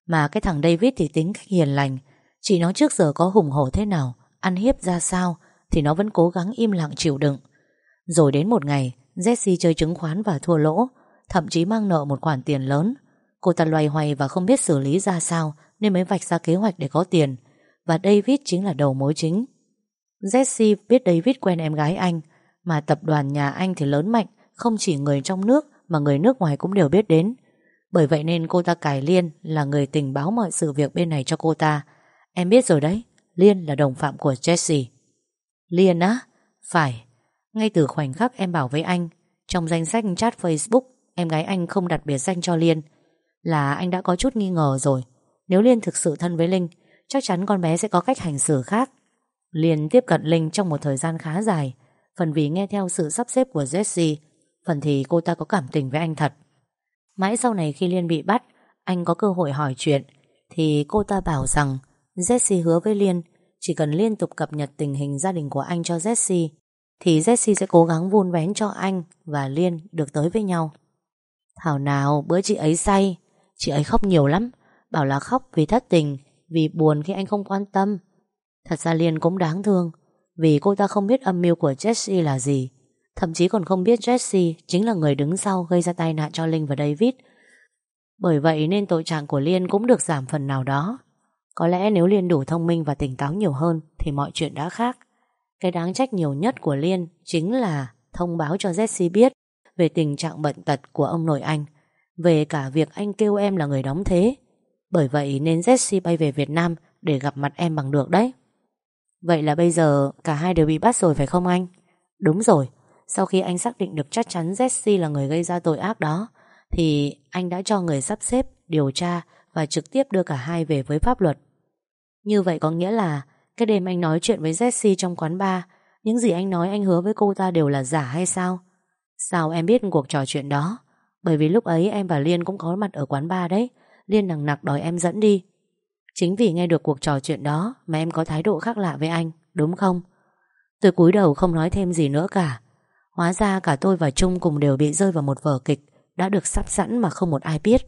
Mà cái thằng David thì tính cách hiền lành, Chỉ nó trước giờ có hùng hổ thế nào, Ăn hiếp ra sao, Thì nó vẫn cố gắng im lặng chịu đựng. Rồi đến một ngày, Jesse chơi chứng khoán và thua lỗ, Thậm chí mang nợ một khoản tiền lớn. Cô ta loay hoay và không biết xử lý ra sao nên mới vạch ra kế hoạch để có tiền. Và David chính là đầu mối chính. Jessie biết David quen em gái anh, Mà tập đoàn nhà anh thì lớn mạnh, Không chỉ người trong nước Mà người nước ngoài cũng đều biết đến. Bởi vậy nên cô ta cài Liên Là người tình báo mọi sự việc bên này cho cô ta. Em biết rồi đấy, Liên là đồng phạm của Jessie Liên á? Phải. Ngay từ khoảnh khắc em bảo với anh, Trong danh sách chat Facebook, Em gái anh không đặt biệt danh cho Liên. Là anh đã có chút nghi ngờ rồi. Nếu Liên thực sự thân với Linh Chắc chắn con bé sẽ có cách hành xử khác. Liên tiếp cận Linh trong một thời gian khá dài. Phần vì nghe theo sự sắp xếp của Jessie Phần thì cô ta có cảm tình với anh thật. Mãi sau này khi Liên bị bắt Anh có cơ hội hỏi chuyện Thì cô ta bảo rằng Jessie hứa với Liên Chỉ cần liên tục cập nhật tình hình gia đình của anh cho Jessie thì Jessie sẽ cố gắng vun vén cho anh và Liên được tới với nhau. Thảo nào bữa chị ấy say, chị ấy khóc nhiều lắm, bảo là khóc vì thất tình, vì buồn khi anh không quan tâm. Thật ra Liên cũng đáng thương, vì cô ta không biết âm mưu của Jessie là gì, thậm chí còn không biết Jessie chính là người đứng sau gây ra tai nạn cho Linh và David. Bởi vậy nên tội trạng của Liên cũng được giảm phần nào đó. Có lẽ nếu Liên đủ thông minh và tỉnh táo nhiều hơn thì mọi chuyện đã khác. Cái đáng trách nhiều nhất của Liên chính là thông báo cho Jesse biết về tình trạng bệnh tật của ông nội anh, về cả việc anh kêu em là người đóng thế. Bởi vậy nên Jesse bay về Việt Nam để gặp mặt em bằng được đấy. Vậy là bây giờ cả hai đều bị bắt rồi phải không anh? Đúng rồi, sau khi anh xác định được chắc chắn Jesse là người gây ra tội ác đó, thì anh đã cho người sắp xếp, điều tra và trực tiếp đưa cả hai về với pháp luật. Như vậy có nghĩa là cái đêm anh nói chuyện với Jesse trong quán bar Những gì anh nói anh hứa với cô ta đều là giả hay sao Sao em biết cuộc trò chuyện đó Bởi vì lúc ấy em và Liên cũng có mặt ở quán bar đấy Liên nặng nặc đòi em dẫn đi. Chính vì nghe được cuộc trò chuyện đó Mà em có thái độ khác lạ với anh Đúng không? Tôi cúi đầu không nói thêm gì nữa cả. Hóa ra cả tôi và Trung cùng đều bị rơi vào một vở kịch Đã được sắp sẵn mà không một ai biết.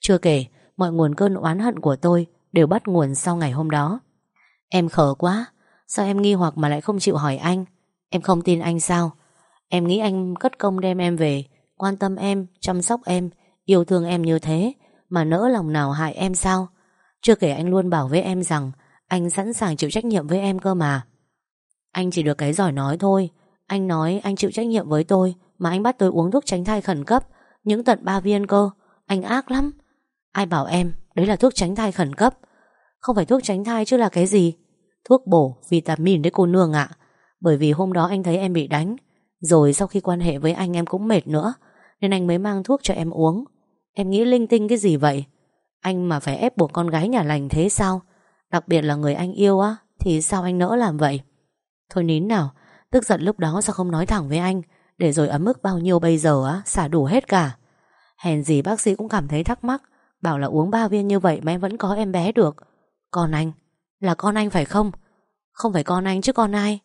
Chưa kể Mọi nguồn cơn oán hận của tôi Đều bắt nguồn sau ngày hôm đó. Em khờ quá Sao em nghi hoặc mà lại không chịu hỏi anh? Em không tin anh sao? Em nghĩ anh cất công đem em về Quan tâm em, chăm sóc em Yêu thương em như thế mà nỡ lòng nào hại em sao? Chưa kể anh luôn bảo với em rằng Anh sẵn sàng chịu trách nhiệm với em cơ mà. Anh chỉ được cái giỏi nói thôi. Anh nói anh chịu trách nhiệm với tôi Mà anh bắt tôi uống thuốc tránh thai khẩn cấp. Những tận 3 viên cơ. Anh ác lắm. Ai bảo em Đấy là thuốc tránh thai khẩn cấp. Không phải thuốc tránh thai chứ là cái gì? Thuốc bổ, vitamin đấy cô nương ạ. Bởi vì hôm đó anh thấy em bị đánh. Rồi sau khi quan hệ với anh em cũng mệt nữa. Nên anh mới mang thuốc cho em uống. Em nghĩ linh tinh cái gì vậy? Anh mà phải ép buộc con gái nhà lành thế sao? Đặc biệt là người anh yêu á, Thì sao anh nỡ làm vậy? Thôi nín nào, Tức giận lúc đó sao không nói thẳng với anh? Để rồi ấm ức bao nhiêu bây giờ á, Xả đủ hết cả. Hèn gì bác sĩ cũng cảm thấy thắc mắc, Bảo là uống ba viên như vậy mà em vẫn có em bé được. Con anh, Là con anh phải không? Không phải con anh chứ con ai?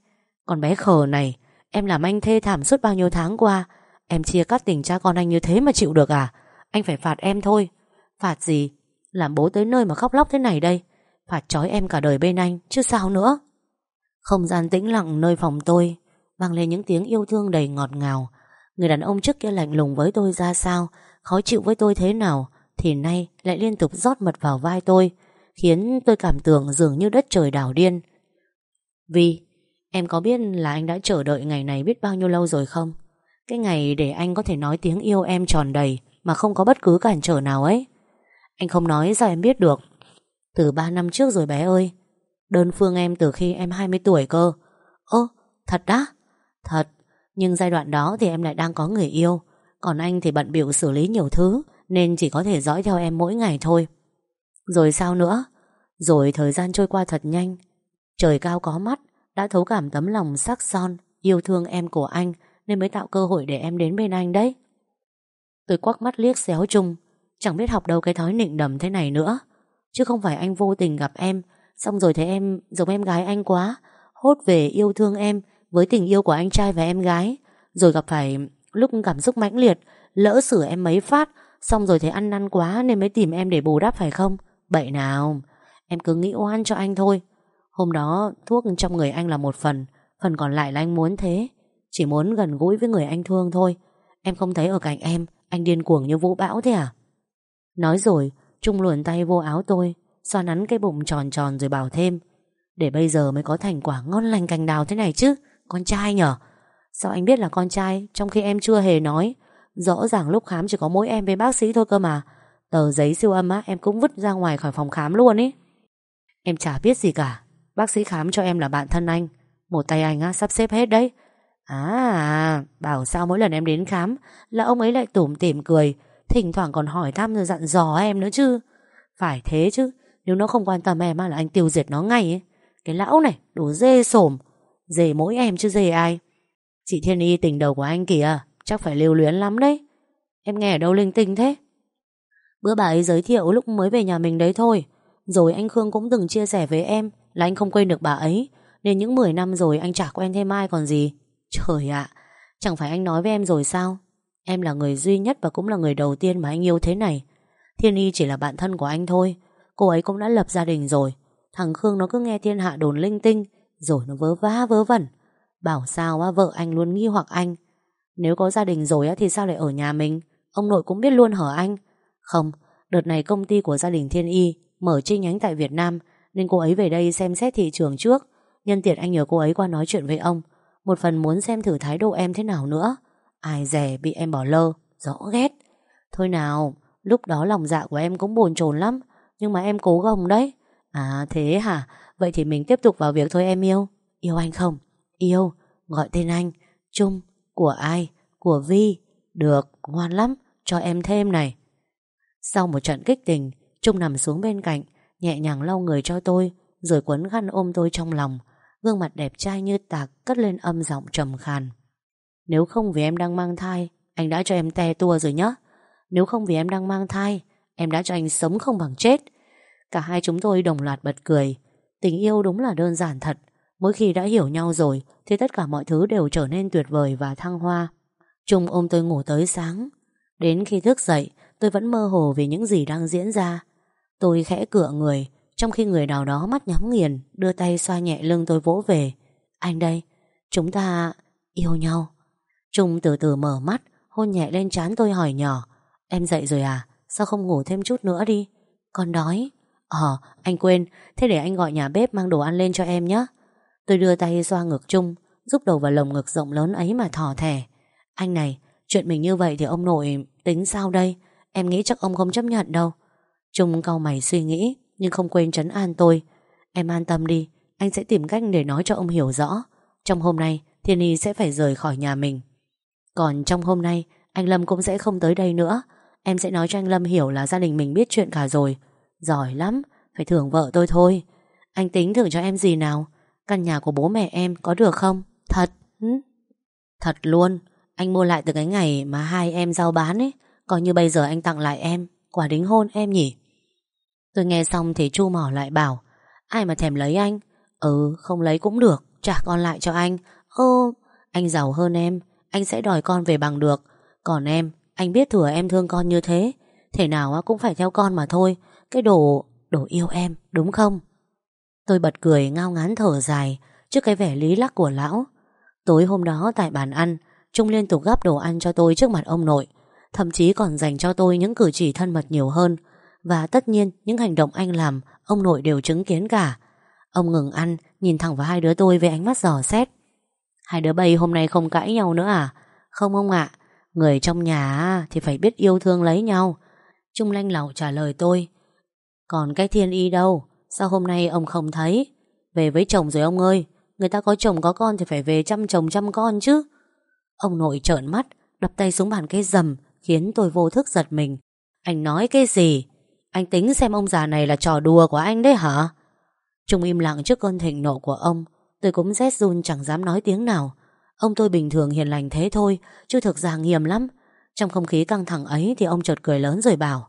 Con bé khờ này, Em làm anh thê thảm suốt bao nhiêu tháng qua, Em chia cắt tình cha con anh như thế mà chịu được à? Anh phải phạt em thôi. Phạt gì? Làm bố tới nơi mà khóc lóc thế này đây. Phạt trói em cả đời bên anh, Chứ sao nữa? Không gian tĩnh lặng nơi phòng tôi, Vang lên những tiếng yêu thương đầy ngọt ngào. Người đàn ông trước kia lạnh lùng với tôi ra sao, Khó chịu với tôi thế nào, Thì nay lại liên tục rót mật vào vai tôi, Khiến tôi cảm tưởng dường như đất trời đảo điên. Vì, Em có biết là anh đã chờ đợi ngày này biết bao nhiêu lâu rồi không? Cái ngày để anh có thể nói tiếng yêu em tròn đầy. Mà không có bất cứ cản trở nào ấy. Anh không nói sao em biết được. Từ 3 năm trước rồi bé ơi. Đơn phương em từ khi em 20 tuổi cơ. Ơ, thật đã, Thật, nhưng giai đoạn đó thì em lại đang có người yêu. Còn anh thì bận biểu xử lý nhiều thứ Nên chỉ có thể dõi theo em mỗi ngày thôi. Rồi sao nữa? Rồi thời gian trôi qua thật nhanh. Trời cao có mắt Đã thấu cảm tấm lòng sắc son Yêu thương em của anh Nên mới tạo cơ hội để em đến bên anh đấy. Tôi quắc mắt liếc xéo chung Chẳng biết học đâu cái thói nịnh đầm thế này nữa. Chứ không phải anh vô tình gặp em, Xong rồi thấy em giống em gái anh quá, Hốt về yêu thương em Với tình yêu của anh trai và em gái. Rồi gặp phải lúc cảm xúc mãnh liệt, Lỡ xử em mấy phát, Xong rồi thấy ăn năn quá nên mới tìm em để bù đắp phải không? Bậy nào. Em cứ nghĩ oan cho anh thôi. Hôm đó, thuốc trong người anh là một phần Phần còn lại là anh muốn thế. Chỉ muốn gần gũi với người anh thương thôi. Em không thấy ở cạnh em. Anh điên cuồng như vũ bão thế à? Nói rồi, Trung luồn tay vô áo tôi, Xoa nắn cái bụng tròn tròn rồi bảo thêm. Để bây giờ mới có thành quả ngon lành cành đào thế này chứ, Con trai nhở? Sao anh biết là con trai, Trong khi em chưa hề nói? Rõ ràng lúc khám chỉ có mỗi em với bác sĩ thôi cơ mà. Tờ giấy siêu âm á, Em cũng vứt ra ngoài khỏi phòng khám luôn ý. Em chả biết gì cả. Bác sĩ khám cho em là bạn thân anh. Một tay anh á, sắp xếp hết đấy. À Bảo sao mỗi lần em đến khám Là ông ấy lại tủm tỉm cười, Thỉnh thoảng còn hỏi thăm rồi dặn dò em nữa chứ. Phải thế chứ, Nếu nó không quan tâm em là anh tiêu diệt nó ngay ấy. Cái lão này, đồ dê sổm Dê mỗi em chứ dê ai. Chị Thiên Y tình đầu của anh kìa, Chắc phải lưu luyến lắm đấy. Em nghe ở đâu linh tinh thế? Bữa bà ấy giới thiệu lúc mới về nhà mình đấy thôi. Rồi anh Khương cũng từng chia sẻ với em Là anh không quên được bà ấy, Nên những 10 năm rồi anh chả quen thêm ai còn gì. Trời ạ Chẳng phải anh nói với em rồi sao? Em là người duy nhất và cũng là người đầu tiên mà anh yêu thế này. Thiên Y chỉ là bạn thân của anh thôi Cô ấy cũng đã lập gia đình rồi. Thằng Khương nó cứ nghe thiên hạ đồn linh tinh Rồi nó vớ vá vớ vẩn. Bảo sao á, vợ anh luôn nghi hoặc anh. Nếu có gia đình rồi á, thì sao lại ở nhà mình? Ông nội cũng biết luôn hở anh? Không, đợt này công ty của gia đình Thiên Y Mở chi nhánh tại Việt Nam Nên cô ấy về đây xem xét thị trường trước. Nhân tiện anh nhờ cô ấy qua nói chuyện với ông. Một phần muốn xem thử thái độ em thế nào nữa. Ai dè bị em bỏ lơ Rõ ghét. Thôi nào, lúc đó lòng dạ của em cũng bồn chồn lắm Nhưng mà em cố gồng đấy. À thế hả? Vậy thì mình tiếp tục vào việc thôi em yêu. Yêu anh không? Yêu, gọi tên anh Trung, của ai? Của Vi, được, ngoan lắm Cho em thêm này. Sau một trận kích tình Trung nằm xuống bên cạnh Nhẹ nhàng lau người cho tôi Rồi quấn khăn ôm tôi trong lòng. Gương mặt đẹp trai như tạc Cất lên âm giọng trầm khàn. Nếu không vì em đang mang thai, Anh đã cho em te tua rồi nhá. Nếu không vì em đang mang thai, Em đã cho anh sống không bằng chết. Cả hai chúng tôi đồng loạt bật cười. Tình yêu đúng là đơn giản thật. Mỗi khi đã hiểu nhau rồi, Thì tất cả mọi thứ đều trở nên tuyệt vời và thăng hoa. Trung ôm tôi ngủ tới sáng. Đến khi thức dậy, Tôi vẫn mơ hồ về những gì đang diễn ra. Tôi khẽ cựa người trong khi người nào đó mắt nhắm nghiền Đưa tay xoa nhẹ lưng tôi vỗ về. Anh đây, chúng ta yêu nhau. Trung từ từ mở mắt Hôn nhẹ lên trán tôi hỏi nhỏ. Em dậy rồi à, sao không ngủ thêm chút nữa đi? Con đói. Ờ, anh quên. Thế để anh gọi nhà bếp mang đồ ăn lên cho em nhé. Tôi đưa tay xoa ngực trung Giúp đầu vào lồng ngực rộng lớn ấy mà thỏ thẻ. Anh này Chuyện mình như vậy thì ông nội tính sao đây? Em nghĩ chắc ông không chấp nhận đâu. Trung cau mày suy nghĩ. Nhưng không quên trấn an tôi. Em an tâm đi, Anh sẽ tìm cách để nói cho ông hiểu rõ. Trong hôm nay, Thiên Y sẽ phải rời khỏi nhà mình. Còn trong hôm nay, Anh Lâm cũng sẽ không tới đây nữa. Em sẽ nói cho anh Lâm hiểu là gia đình mình biết chuyện cả rồi. Giỏi lắm, Phải thưởng vợ tôi thôi. Anh tính thưởng cho em gì nào? Căn nhà của bố mẹ em có được không? Thật ừ? Thật luôn. Anh mua lại từ cái ngày mà hai em giao bán ấy. Coi như bây giờ anh tặng lại em. Quả đính hôn em nhỉ? Tôi nghe xong thì chu mỏ lại bảo Ai mà thèm lấy anh Ừ không lấy cũng được Trả con lại cho anh Ô anh giàu hơn em Anh sẽ đòi con về bằng được Còn em Anh biết thừa em thương con như thế Thể nào cũng phải theo con mà thôi Cái đồ, đồ yêu em, đúng không? Tôi bật cười ngao ngán thở dài trước cái vẻ lý lắc của lão. Tối hôm đó tại bàn ăn, Trung liên tục gắp đồ ăn cho tôi trước mặt ông nội, thậm chí còn dành cho tôi những cử chỉ thân mật nhiều hơn. Và tất nhiên những hành động anh làm, ông nội đều chứng kiến cả. Ông ngừng ăn, nhìn thẳng vào hai đứa tôi với ánh mắt giò xét. Hai đứa bay hôm nay không cãi nhau nữa à? Không ông ạ, người trong nhà thì phải biết yêu thương lấy nhau. Trung lanh lỏng trả lời tôi. Còn cái thiên y đâu? Sao hôm nay ông không thấy? Về với chồng rồi ông ơi, người ta có chồng có con thì phải về chăm chồng chăm con chứ. Ông nội trợn mắt, đập tay xuống bàn cái rầm, khiến tôi vô thức giật mình. Anh nói cái gì? Anh tính xem ông già này là trò đùa của anh đấy hả? Trung im lặng trước cơn thịnh nộ của ông, tôi cũng rét run chẳng dám nói tiếng nào. Ông tôi bình thường hiền lành thế thôi, chứ thực ra nghiêm lắm. Trong không khí căng thẳng ấy thì ông chợt cười lớn rồi bảo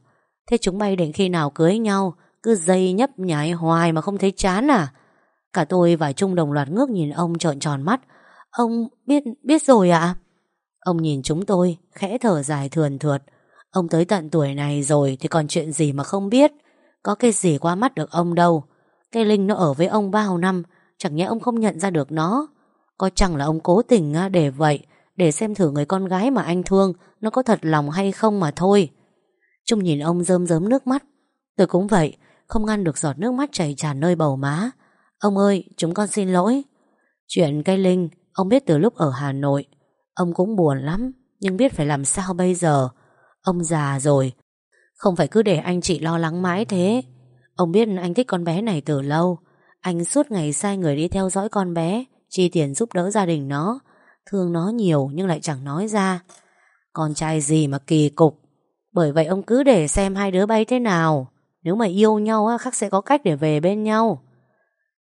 Thế chúng bay định khi nào cưới nhau Cứ dây nhấp nhái hoài mà không thấy chán à Cả tôi và Trung đồng loạt ngước nhìn ông trợn tròn mắt Ông biết biết rồi ạ Ông nhìn chúng tôi Khẽ thở dài thườn thượt Ông tới tận tuổi này rồi Thì còn chuyện gì mà không biết. Có cái gì qua mắt được ông đâu. Cái Linh nó ở với ông bao năm, Chẳng nhẽ ông không nhận ra được nó. Có chẳng là ông cố tình để vậy, Để xem thử người con gái mà anh thương Nó có thật lòng hay không mà thôi. Trung nhìn ông rơm rớm nước mắt. Tôi cũng vậy, Không ngăn được giọt nước mắt chảy tràn nơi bầu má. Ông ơi, chúng con xin lỗi. Chuyện cây Linh, Ông biết từ lúc ở Hà Nội. Ông cũng buồn lắm, Nhưng biết phải làm sao bây giờ? Ông già rồi. Không phải cứ để anh chị lo lắng mãi thế. Ông biết anh thích con bé này từ lâu. Anh suốt ngày sai người đi theo dõi con bé, Chi tiền giúp đỡ gia đình nó. Thương nó nhiều nhưng lại chẳng nói ra. Con trai gì mà kỳ cục? Bởi vậy ông cứ để xem hai đứa bay thế nào. Nếu mà yêu nhau khắc sẽ có cách để về bên nhau.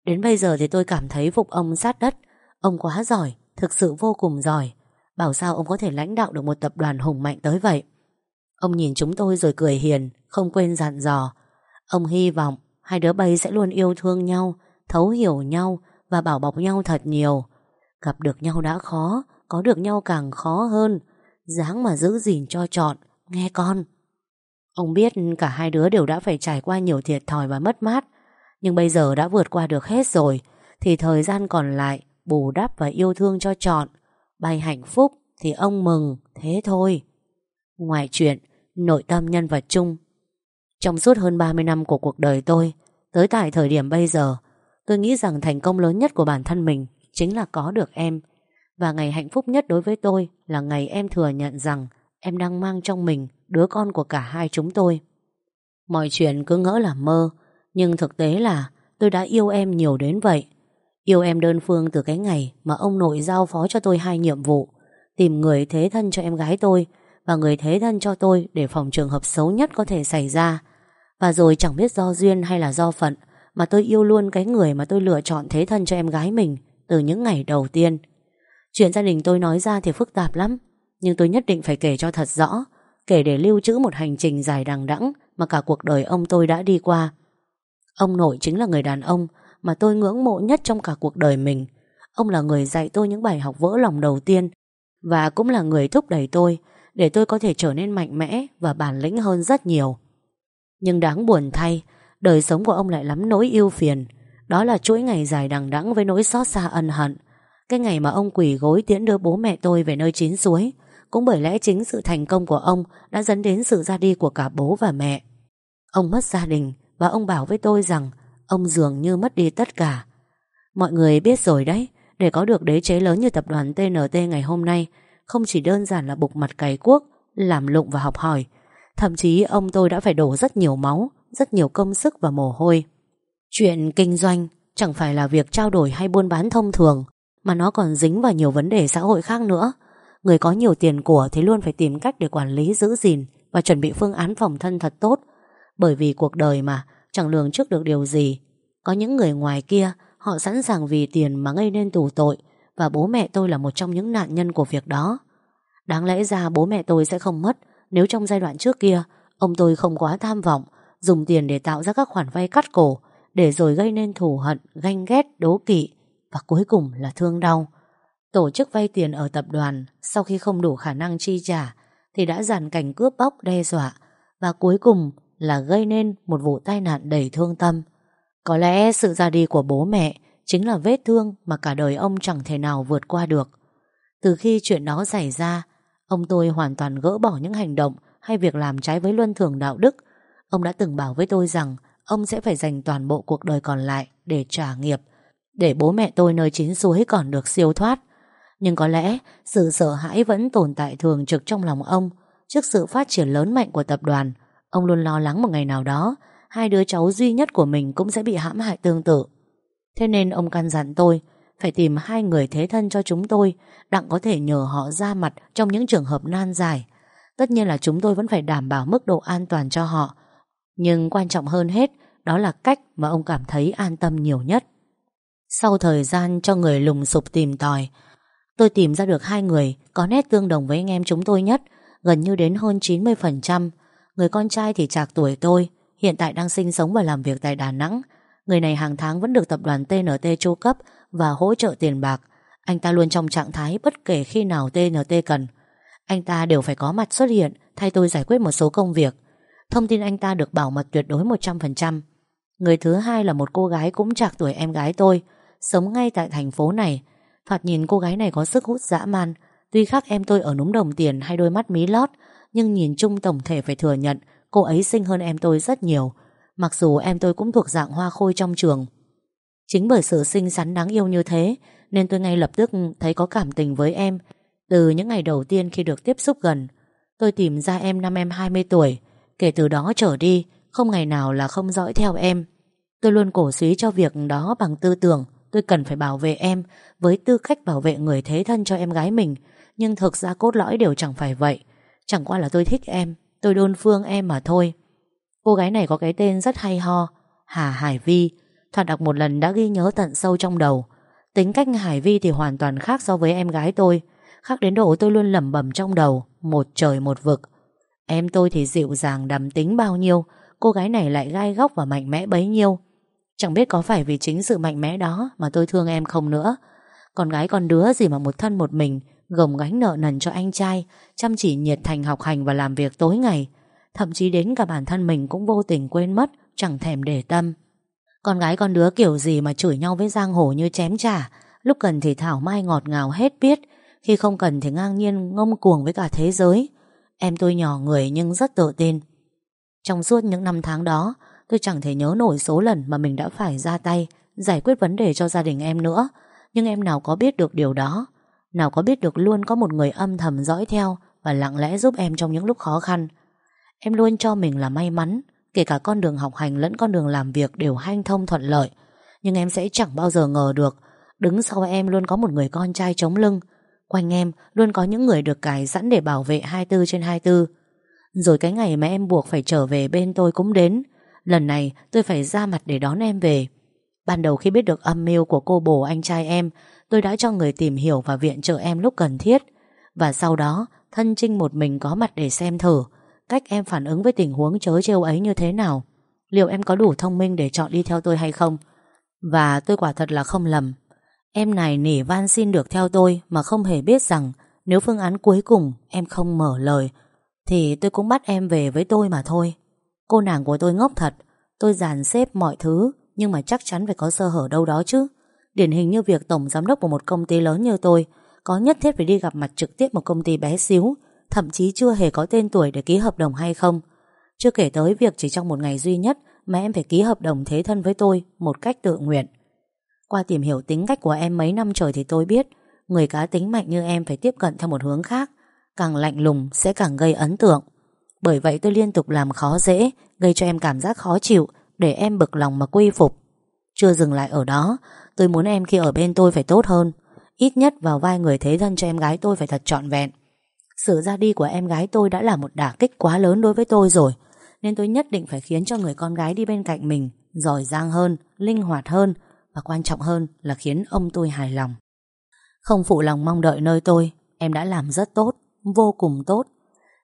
Đến bây giờ thì tôi cảm thấy phục ông sát đất. Ông quá giỏi, Thực sự vô cùng giỏi. Bảo sao ông có thể lãnh đạo được một tập đoàn hùng mạnh tới vậy? Ông nhìn chúng tôi rồi cười hiền, Không quên dặn dò. Ông hy vọng hai đứa bay sẽ luôn yêu thương nhau, Thấu hiểu nhau Và bảo bọc nhau thật nhiều. Gặp được nhau đã khó, Có được nhau càng khó hơn. Dáng mà giữ gìn cho trọn, Nghe con. Ông biết cả hai đứa đều đã phải trải qua nhiều thiệt thòi và mất mát, Nhưng bây giờ đã vượt qua được hết rồi, Thì thời gian còn lại, Bù đắp và yêu thương cho trọn. Bay hạnh phúc Thì ông mừng, Thế thôi. Ngoài chuyện Nội tâm nhân vật chung. Trong suốt hơn 30 năm của cuộc đời tôi, Tới tại thời điểm bây giờ, Tôi nghĩ rằng thành công lớn nhất của bản thân mình Chính là có được em. Và ngày hạnh phúc nhất đối với tôi Là ngày em thừa nhận rằng Em đang mang trong mình đứa con của cả hai chúng tôi. Mọi chuyện cứ ngỡ là mơ, Nhưng thực tế là Tôi đã yêu em nhiều đến vậy. Yêu em đơn phương từ cái ngày Mà ông nội giao phó cho tôi hai nhiệm vụ, Tìm người thế thân cho em gái tôi và người thế thân cho tôi Để phòng trường hợp xấu nhất có thể xảy ra. Và rồi chẳng biết do duyên hay là do phận Mà tôi yêu luôn cái người Mà tôi lựa chọn thế thân cho em gái mình Từ những ngày đầu tiên. Chuyện gia đình tôi nói ra thì phức tạp lắm, Nhưng tôi nhất định phải kể cho thật rõ, Kể để lưu trữ một hành trình dài đằng đẵng Mà cả cuộc đời ông tôi đã đi qua. Ông nội chính là người đàn ông Mà tôi ngưỡng mộ nhất trong cả cuộc đời mình. Ông là người dạy tôi những bài học vỡ lòng đầu tiên Và cũng là người thúc đẩy tôi để tôi có thể trở nên mạnh mẽ Và bản lĩnh hơn rất nhiều. Nhưng đáng buồn thay, Đời sống của ông lại lắm nỗi yêu phiền. Đó là chuỗi ngày dài đằng đẵng Với nỗi xót xa ân hận. Cái ngày mà ông quỳ gối tiễn đưa bố mẹ tôi Về nơi chín suối, Cũng bởi lẽ chính sự thành công của ông Đã dẫn đến sự ra đi của cả bố và mẹ. Ông mất gia đình Và ông bảo với tôi rằng Ông dường như mất đi tất cả. Mọi người biết rồi đấy, Để có được đế chế lớn như tập đoàn TNT ngày hôm nay không chỉ đơn giản là bục mặt cày cuốc, Làm lụng và học hỏi. Thậm chí ông tôi đã phải đổ rất nhiều máu, Rất nhiều công sức và mồ hôi. Chuyện kinh doanh Chẳng phải là việc trao đổi hay buôn bán thông thường, Mà nó còn dính vào nhiều vấn đề xã hội khác nữa. Người có nhiều tiền của Thì luôn phải tìm cách để quản lý, giữ gìn Và chuẩn bị phương án phòng thân thật tốt. Bởi vì cuộc đời mà, Chẳng lường trước được điều gì. Có những người ngoài kia, Họ sẵn sàng vì tiền mà gây nên tù tội và bố mẹ tôi là một trong những nạn nhân của việc đó Đáng lẽ ra bố mẹ tôi sẽ không mất Nếu trong giai đoạn trước kia Ông tôi không quá tham vọng Dùng tiền để tạo ra các khoản vay cắt cổ Để rồi gây nên thù hận, ganh ghét, đố kỵ Và cuối cùng là thương đau Tổ chức vay tiền ở tập đoàn Sau khi không đủ khả năng chi trả Thì đã dàn cảnh cướp bóc đe dọa Và cuối cùng là gây nên một vụ tai nạn đầy thương tâm. Có lẽ sự ra đi của bố mẹ chính là vết thương mà cả đời ông chẳng thể nào vượt qua được. Từ khi chuyện đó xảy ra, ông tôi hoàn toàn gỡ bỏ những hành động hay việc làm trái với luân thường đạo đức. Ông đã từng bảo với tôi rằng ông sẽ phải dành toàn bộ cuộc đời còn lại để trả nghiệp, để bố mẹ tôi nơi chín suối còn được siêu thoát. Nhưng có lẽ sự sợ hãi vẫn tồn tại thường trực trong lòng ông trước sự phát triển lớn mạnh của tập đoàn. Ông luôn lo lắng một ngày nào đó hai đứa cháu duy nhất của mình cũng sẽ bị hãm hại tương tự. Thế nên ông căn dặn tôi phải tìm hai người thế thân cho chúng tôi đặng có thể nhờ họ ra mặt trong những trường hợp nan giải. Tất nhiên là chúng tôi vẫn phải đảm bảo mức độ an toàn cho họ. Nhưng quan trọng hơn hết đó là cách mà ông cảm thấy an tâm nhiều nhất. Sau thời gian cho người lùng sục tìm tòi, tôi tìm ra được hai người có nét tương đồng với anh em chúng tôi nhất, gần như đến hơn 90%. Người con trai thì chạc tuổi tôi, hiện tại đang sinh sống và làm việc tại Đà Nẵng. Người này hàng tháng vẫn được tập đoàn TNT chu cấp và hỗ trợ tiền bạc. Anh ta luôn trong trạng thái bất kể khi nào TNT cần. Anh ta đều phải có mặt xuất hiện thay tôi giải quyết một số công việc. Thông tin anh ta được bảo mật tuyệt đối 100%. Người thứ hai là một cô gái cũng chạc tuổi em gái tôi, sống ngay tại thành phố này. Thoạt nhìn cô gái này có sức hút dã man, tuy khác em tôi ở núm đồng tiền hay đôi mắt mí lót, nhưng nhìn chung tổng thể phải thừa nhận cô ấy xinh hơn em tôi rất nhiều. Mặc dù em tôi cũng thuộc dạng hoa khôi trong trường. Chính bởi sự xinh xắn đáng yêu như thế nên tôi ngay lập tức thấy có cảm tình với em. Từ những ngày đầu tiên khi được tiếp xúc gần, tôi tìm ra em năm em 20 tuổi. Kể từ đó trở đi, không ngày nào là không dõi theo em. Tôi luôn cổ suý cho việc đó bằng tư tưởng tôi cần phải bảo vệ em với tư cách bảo vệ người thế thân cho em gái mình. Nhưng thực ra cốt lõi đều chẳng phải vậy. Chẳng qua là tôi thích em, tôi đôn phương em mà thôi. Cô gái này có cái tên rất hay ho, Hà Hải Vi. Thoạt đọc một lần đã ghi nhớ tận sâu trong đầu. Tính cách Hải Vi thì hoàn toàn khác so với em gái tôi. Khác đến độ tôi luôn lẩm bẩm trong đầu, một trời một vực. Em tôi thì dịu dàng đầm tính bao nhiêu, cô gái này lại gai góc và mạnh mẽ bấy nhiêu. Chẳng biết có phải vì chính sự mạnh mẽ đó mà tôi thương em không nữa. Con gái con đứa gì mà một thân một mình, gồng gánh nợ nần cho anh trai, chăm chỉ nhiệt thành học hành và làm việc tối ngày. Thậm chí đến cả bản thân mình cũng vô tình quên mất, chẳng thèm để tâm. Con gái con đứa kiểu gì mà chửi nhau với giang hồ như chém trả, lúc cần thì thảo mai ngọt ngào hết biết, khi không cần thì ngang nhiên ngông cuồng với cả thế giới. Em tôi nhỏ người nhưng rất tự tin. Trong suốt những năm tháng đó, tôi chẳng thể nhớ nổi số lần mà mình đã phải ra tay, giải quyết vấn đề cho gia đình em nữa. Nhưng em nào có biết được điều đó. Nào có biết được luôn có một người âm thầm dõi theo và lặng lẽ giúp em trong những lúc khó khăn. Em luôn cho mình là may mắn, kể cả con đường học hành lẫn con đường làm việc đều hanh thông thuận lợi. Nhưng em sẽ chẳng bao giờ ngờ được, đứng sau em luôn có một người con trai chống lưng. Quanh em luôn có những người được cài sẵn để bảo vệ 24 trên 24. Rồi cái ngày mà em buộc phải trở về bên tôi cũng đến. Lần này tôi phải ra mặt để đón em về. Ban đầu khi biết được âm mưu của cô bồ anh trai em, tôi đã cho người tìm hiểu và viện trợ em lúc cần thiết. Và sau đó, thân Trinh một mình có mặt để xem thử cách em phản ứng với tình huống chớ trêu ấy như thế nào. Liệu em có đủ thông minh để chọn đi theo tôi hay không? Và tôi quả thật là không lầm. Em này nỉ van xin được theo tôi mà không hề biết rằng nếu phương án cuối cùng em không mở lời thì tôi cũng bắt em về với tôi mà thôi. Cô nàng của tôi ngốc thật, tôi dàn xếp mọi thứ nhưng mà chắc chắn phải có sơ hở đâu đó chứ. Điển hình như việc tổng giám đốc của một công ty lớn như tôi có nhất thiết phải đi gặp mặt trực tiếp một công ty bé xíu, thậm chí chưa hề có tên tuổi để ký hợp đồng hay không. Chưa kể tới việc chỉ trong một ngày duy nhất mà em phải ký hợp đồng thế thân với tôi một cách tự nguyện. Qua tìm hiểu tính cách của em mấy năm trời thì tôi biết người cá tính mạnh như em phải tiếp cận theo một hướng khác. Càng lạnh lùng sẽ càng gây ấn tượng. Bởi vậy tôi liên tục làm khó dễ, gây cho em cảm giác khó chịu để em bực lòng mà quy phục. Chưa dừng lại ở đó, tôi muốn em khi ở bên tôi phải tốt hơn. Ít nhất vào vai người thế thân cho em gái tôi phải thật trọn vẹn. Sự ra đi của em gái tôi đã là một đả kích quá lớn đối với tôi rồi, nên tôi nhất định phải khiến cho người con gái đi bên cạnh mình giỏi giang hơn, linh hoạt hơn và quan trọng hơn là khiến ông tôi hài lòng. Không phụ lòng mong đợi nơi tôi, em đã làm rất tốt, vô cùng tốt.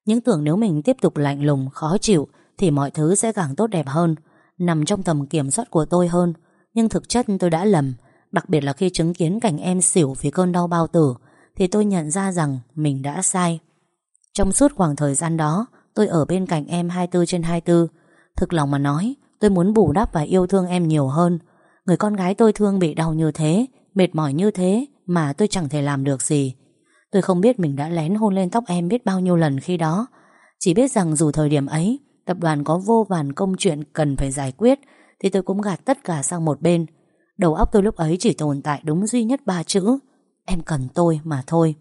Những tưởng nếu mình tiếp tục lạnh lùng, khó chịu thì mọi thứ sẽ càng tốt đẹp hơn, nằm trong tầm kiểm soát của tôi hơn. Nhưng thực chất tôi đã lầm, đặc biệt là khi chứng kiến cảnh em xỉu vì cơn đau bao tử, thì tôi nhận ra rằng mình đã sai. Trong suốt khoảng thời gian đó, tôi ở bên cạnh em 24 trên 24, Thực lòng mà nói Tôi muốn bù đắp và yêu thương em nhiều hơn. Người con gái tôi thương bị đau như thế Mệt mỏi như thế Mà tôi chẳng thể làm được gì. Tôi không biết mình đã lén hôn lên tóc em biết bao nhiêu lần khi đó. Chỉ biết rằng dù thời điểm ấy Tập đoàn có vô vàn công chuyện cần phải giải quyết Thì tôi cũng gạt tất cả sang một bên. Đầu óc tôi lúc ấy chỉ tồn tại đúng duy nhất ba chữ Em cần tôi mà thôi.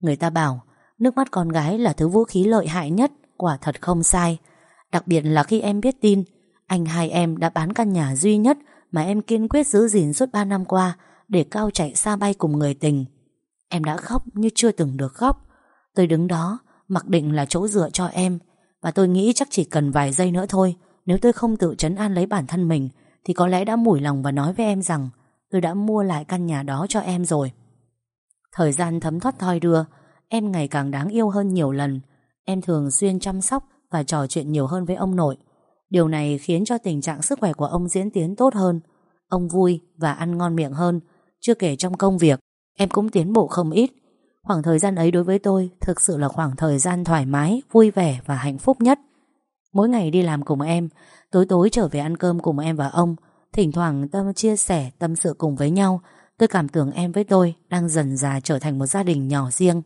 Người ta bảo Nước mắt con gái là thứ vũ khí lợi hại nhất, Quả thật không sai. Đặc biệt là khi em biết tin, Anh hai em đã bán căn nhà duy nhất Mà em kiên quyết giữ gìn suốt 3 năm qua Để cao chạy xa bay cùng người tình. Em đã khóc như chưa từng được khóc. Tôi đứng đó, Mặc định là chỗ dựa cho em, Và tôi nghĩ chắc chỉ cần vài giây nữa thôi, Nếu tôi không tự chấn an lấy bản thân mình, Thì có lẽ đã mủi lòng và nói với em rằng, Tôi đã mua lại căn nhà đó cho em rồi. Thời gian thấm thoát thoi đưa Em ngày càng đáng yêu hơn nhiều lần. Em thường xuyên chăm sóc Và trò chuyện nhiều hơn với ông nội. Điều này khiến cho tình trạng sức khỏe của ông diễn tiến tốt hơn. Ông vui và ăn ngon miệng hơn. Chưa kể trong công việc, Em cũng tiến bộ không ít. Khoảng thời gian ấy đối với tôi Thực sự là khoảng thời gian thoải mái, Vui vẻ và hạnh phúc nhất. Mỗi ngày đi làm cùng em, Tối tối trở về ăn cơm cùng em và ông, Thỉnh thoảng tâm chia sẻ, tâm sự cùng với nhau. Tôi cảm tưởng em với tôi Đang dần già trở thành một gia đình nhỏ riêng.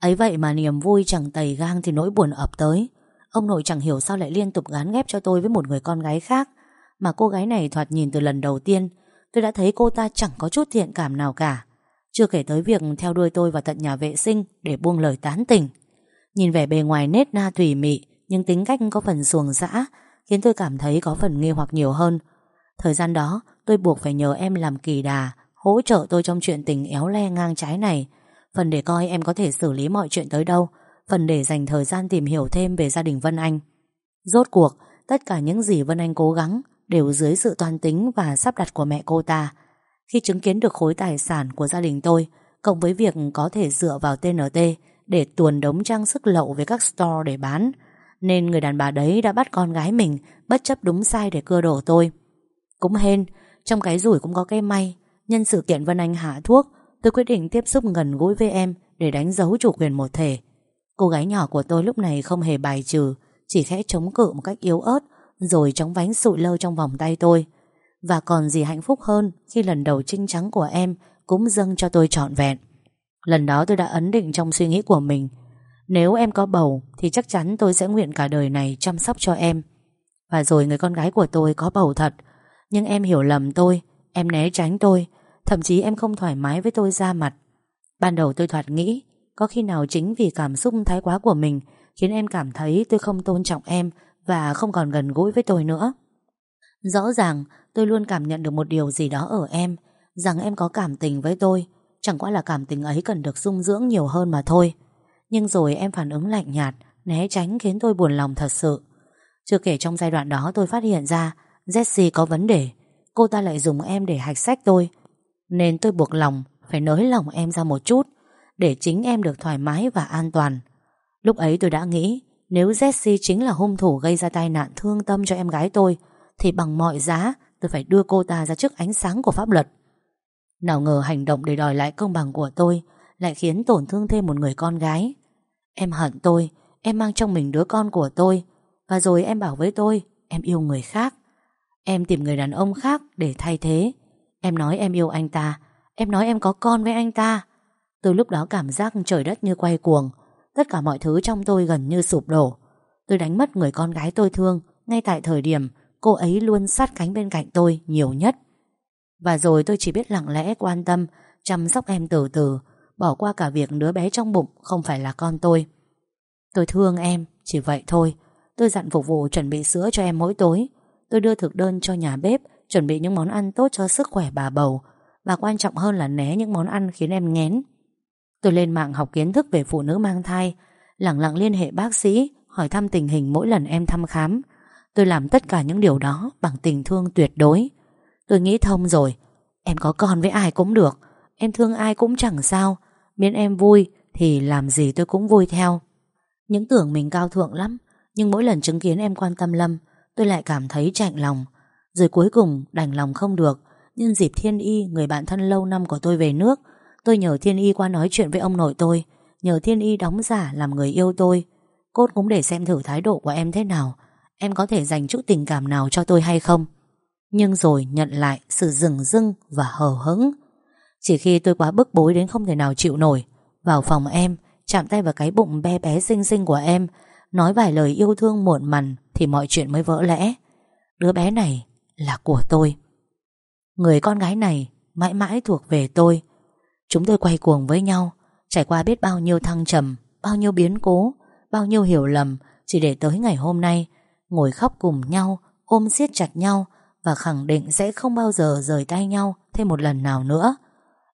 Ấy vậy mà niềm vui chẳng tầy gang Thì nỗi buồn ập tới. Ông nội chẳng hiểu sao lại liên tục gán ghép cho tôi Với một người con gái khác. Mà cô gái này thoạt nhìn từ lần đầu tiên, Tôi đã thấy cô ta chẳng có chút thiện cảm nào cả. Chưa kể tới việc theo đuôi tôi vào tận nhà vệ sinh Để buông lời tán tỉnh. Nhìn vẻ bề ngoài nết na thủy mị, Nhưng tính cách có phần xuồng dã, Khiến tôi cảm thấy có phần nghi hoặc nhiều hơn. Thời gian đó, tôi buộc phải nhờ em làm kỳ đà, Hỗ trợ tôi trong chuyện tình éo le ngang trái này. Phần để coi em có thể xử lý mọi chuyện tới đâu. Phần để dành thời gian tìm hiểu thêm về gia đình Vân Anh. Rốt cuộc, Tất cả những gì Vân Anh cố gắng Đều dưới sự toan tính và sắp đặt của mẹ cô ta. Khi chứng kiến được khối tài sản của gia đình tôi, Cộng với việc có thể dựa vào TNT Để tuồn đống trang sức lậu về các store để bán, Nên người đàn bà đấy đã bắt con gái mình Bất chấp đúng sai để cưa đổ tôi. Cũng hên, Trong cái rủi cũng có cái may, Nhân sự kiện Vân Anh hạ thuốc Tôi quyết định tiếp xúc gần gũi với em Để đánh dấu chủ quyền một thể Cô gái nhỏ của tôi lúc này không hề bài trừ Chỉ khẽ chống cự một cách yếu ớt Rồi chóng vánh sụi lơ trong vòng tay tôi và còn gì hạnh phúc hơn khi lần đầu trinh trắng của em cũng dâng cho tôi trọn vẹn. Lần đó tôi đã ấn định trong suy nghĩ của mình. Nếu em có bầu thì chắc chắn tôi sẽ nguyện cả đời này chăm sóc cho em. Và rồi người con gái của tôi có bầu thật. Nhưng em hiểu lầm tôi, em né tránh tôi, thậm chí em không thoải mái với tôi ra mặt. Ban đầu tôi thoạt nghĩ, có khi nào chính vì cảm xúc thái quá của mình khiến em cảm thấy tôi không tôn trọng em và không còn gần gũi với tôi nữa. Rõ ràng, tôi luôn cảm nhận được một điều gì đó ở em, Rằng em có cảm tình với tôi, Chẳng qua là cảm tình ấy cần được dung dưỡng nhiều hơn mà thôi Nhưng rồi em phản ứng lạnh nhạt, Né tránh khiến tôi buồn lòng thật sự Chưa kể trong giai đoạn đó tôi phát hiện ra, Jessie có vấn đề Cô ta lại dùng em để hạch sách tôi nên tôi buộc lòng Phải nới lòng em ra một chút Để chính em được thoải mái và an toàn. Lúc ấy tôi đã nghĩ, Nếu Jesse chính là hung thủ gây ra tai nạn thương tâm cho em gái tôi, Thì bằng mọi giá Tôi phải đưa cô ta ra trước ánh sáng của pháp luật. Nào ngờ hành động để đòi lại công bằng của tôi Lại khiến tổn thương thêm một người con gái. Em hận tôi, Em mang trong mình đứa con của tôi, Và rồi em bảo với tôi Em yêu người khác. Em tìm người đàn ông khác để thay thế Em nói em yêu anh ta. Em nói em có con với anh ta. Từ lúc đó cảm giác trời đất như quay cuồng. Tất cả mọi thứ trong tôi gần như sụp đổ. Tôi đánh mất người con gái tôi thương. Ngay tại thời điểm Cô ấy luôn sát cánh bên cạnh tôi nhiều nhất. Và rồi tôi chỉ biết lặng lẽ quan tâm Chăm sóc em từ từ Bỏ qua cả việc đứa bé trong bụng Không phải là con tôi. Tôi thương em, chỉ vậy thôi. Tôi dặn phục vụ chuẩn bị sữa cho em mỗi tối. Tôi đưa thực đơn cho nhà bếp Chuẩn bị những món ăn tốt cho sức khỏe bà bầu Và quan trọng hơn là né những món ăn khiến em ngén Tôi lên mạng học kiến thức về phụ nữ mang thai Lặng lặng liên hệ bác sĩ Hỏi thăm tình hình mỗi lần em thăm khám Tôi làm tất cả những điều đó bằng tình thương tuyệt đối. Tôi nghĩ thông rồi. Em có con với ai cũng được. Em thương ai cũng chẳng sao. Miễn em vui thì làm gì tôi cũng vui theo. Những tưởng mình cao thượng lắm. Nhưng mỗi lần chứng kiến em quan tâm Lâm, tôi lại cảm thấy chạnh lòng. Rồi cuối cùng đành lòng không được. Nhân dịp Thiên Y, người bạn thân lâu năm của tôi về nước, tôi nhờ Thiên Y qua nói chuyện với ông nội tôi. Nhờ Thiên Y đóng giả làm người yêu tôi. Cốt cũng để xem thử thái độ của em thế nào Em có thể dành chút tình cảm nào cho tôi hay không Nhưng rồi nhận lại sự rừng rưng và hờ hững Chỉ khi tôi quá bức bối đến không thể nào chịu nổi Vào phòng em Chạm tay vào cái bụng bé bé xinh xinh của em Nói vài lời yêu thương muộn mằn Thì mọi chuyện mới vỡ lẽ Đứa bé này là của tôi. Người con gái này Mãi mãi thuộc về tôi. Chúng tôi quay cuồng với nhau, Trải qua biết bao nhiêu thăng trầm, Bao nhiêu biến cố, Bao nhiêu hiểu lầm, Chỉ để tới ngày hôm nay, Ngồi khóc cùng nhau, Ôm siết chặt nhau Và khẳng định sẽ không bao giờ rời tay nhau Thêm một lần nào nữa.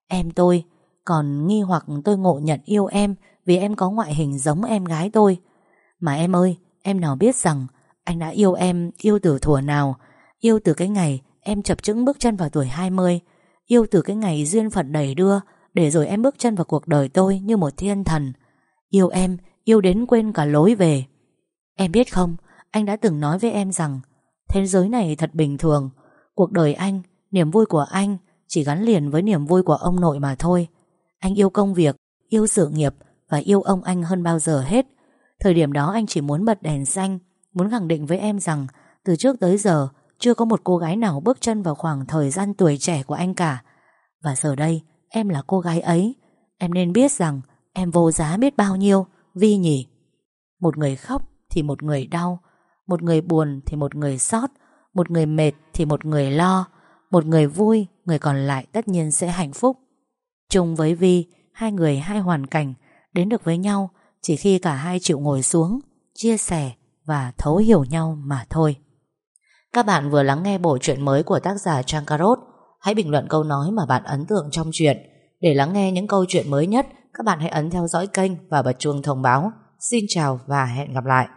Em tôi còn nghi hoặc tôi ngộ nhận yêu em Vì em có ngoại hình giống em gái tôi. Mà em ơi, Em nào biết rằng Anh đã yêu em Yêu từ thuở nào Yêu từ cái ngày em chập chững bước chân vào tuổi 20 Yêu từ cái ngày duyên phận đầy đưa, Để rồi em bước chân vào cuộc đời tôi Như một thiên thần. Yêu em, Yêu đến quên cả lối về. Em biết không, Anh đã từng nói với em rằng, Thế giới này thật bình thường. Cuộc đời anh, Niềm vui của anh Chỉ gắn liền với niềm vui của ông nội mà thôi. Anh yêu công việc, Yêu sự nghiệp Và yêu ông anh hơn bao giờ hết. Thời điểm đó anh chỉ muốn bật đèn xanh, Muốn khẳng định với em rằng Từ trước tới giờ chưa có một cô gái nào bước chân vào khoảng thời gian tuổi trẻ của anh cả. Và giờ đây, Em là cô gái ấy. Em nên biết rằng Em vô giá biết bao nhiêu Vi nhỉ? Một người khóc thì một người đau, Một người buồn thì một người sót Một người mệt thì một người lo, Một người vui, Người còn lại tất nhiên sẽ hạnh phúc. Chung với Vi Hai người hai hoàn cảnh, Đến được với nhau Chỉ khi cả hai chịu ngồi xuống, Chia sẻ và thấu hiểu nhau mà thôi. Các bạn vừa lắng nghe bộ truyện mới của tác giả Trang Carot Hãy bình luận câu nói mà bạn ấn tượng trong truyện. Để lắng nghe những câu chuyện mới nhất, các bạn hãy ấn theo dõi kênh và bật chuông thông báo. Xin chào và hẹn gặp lại.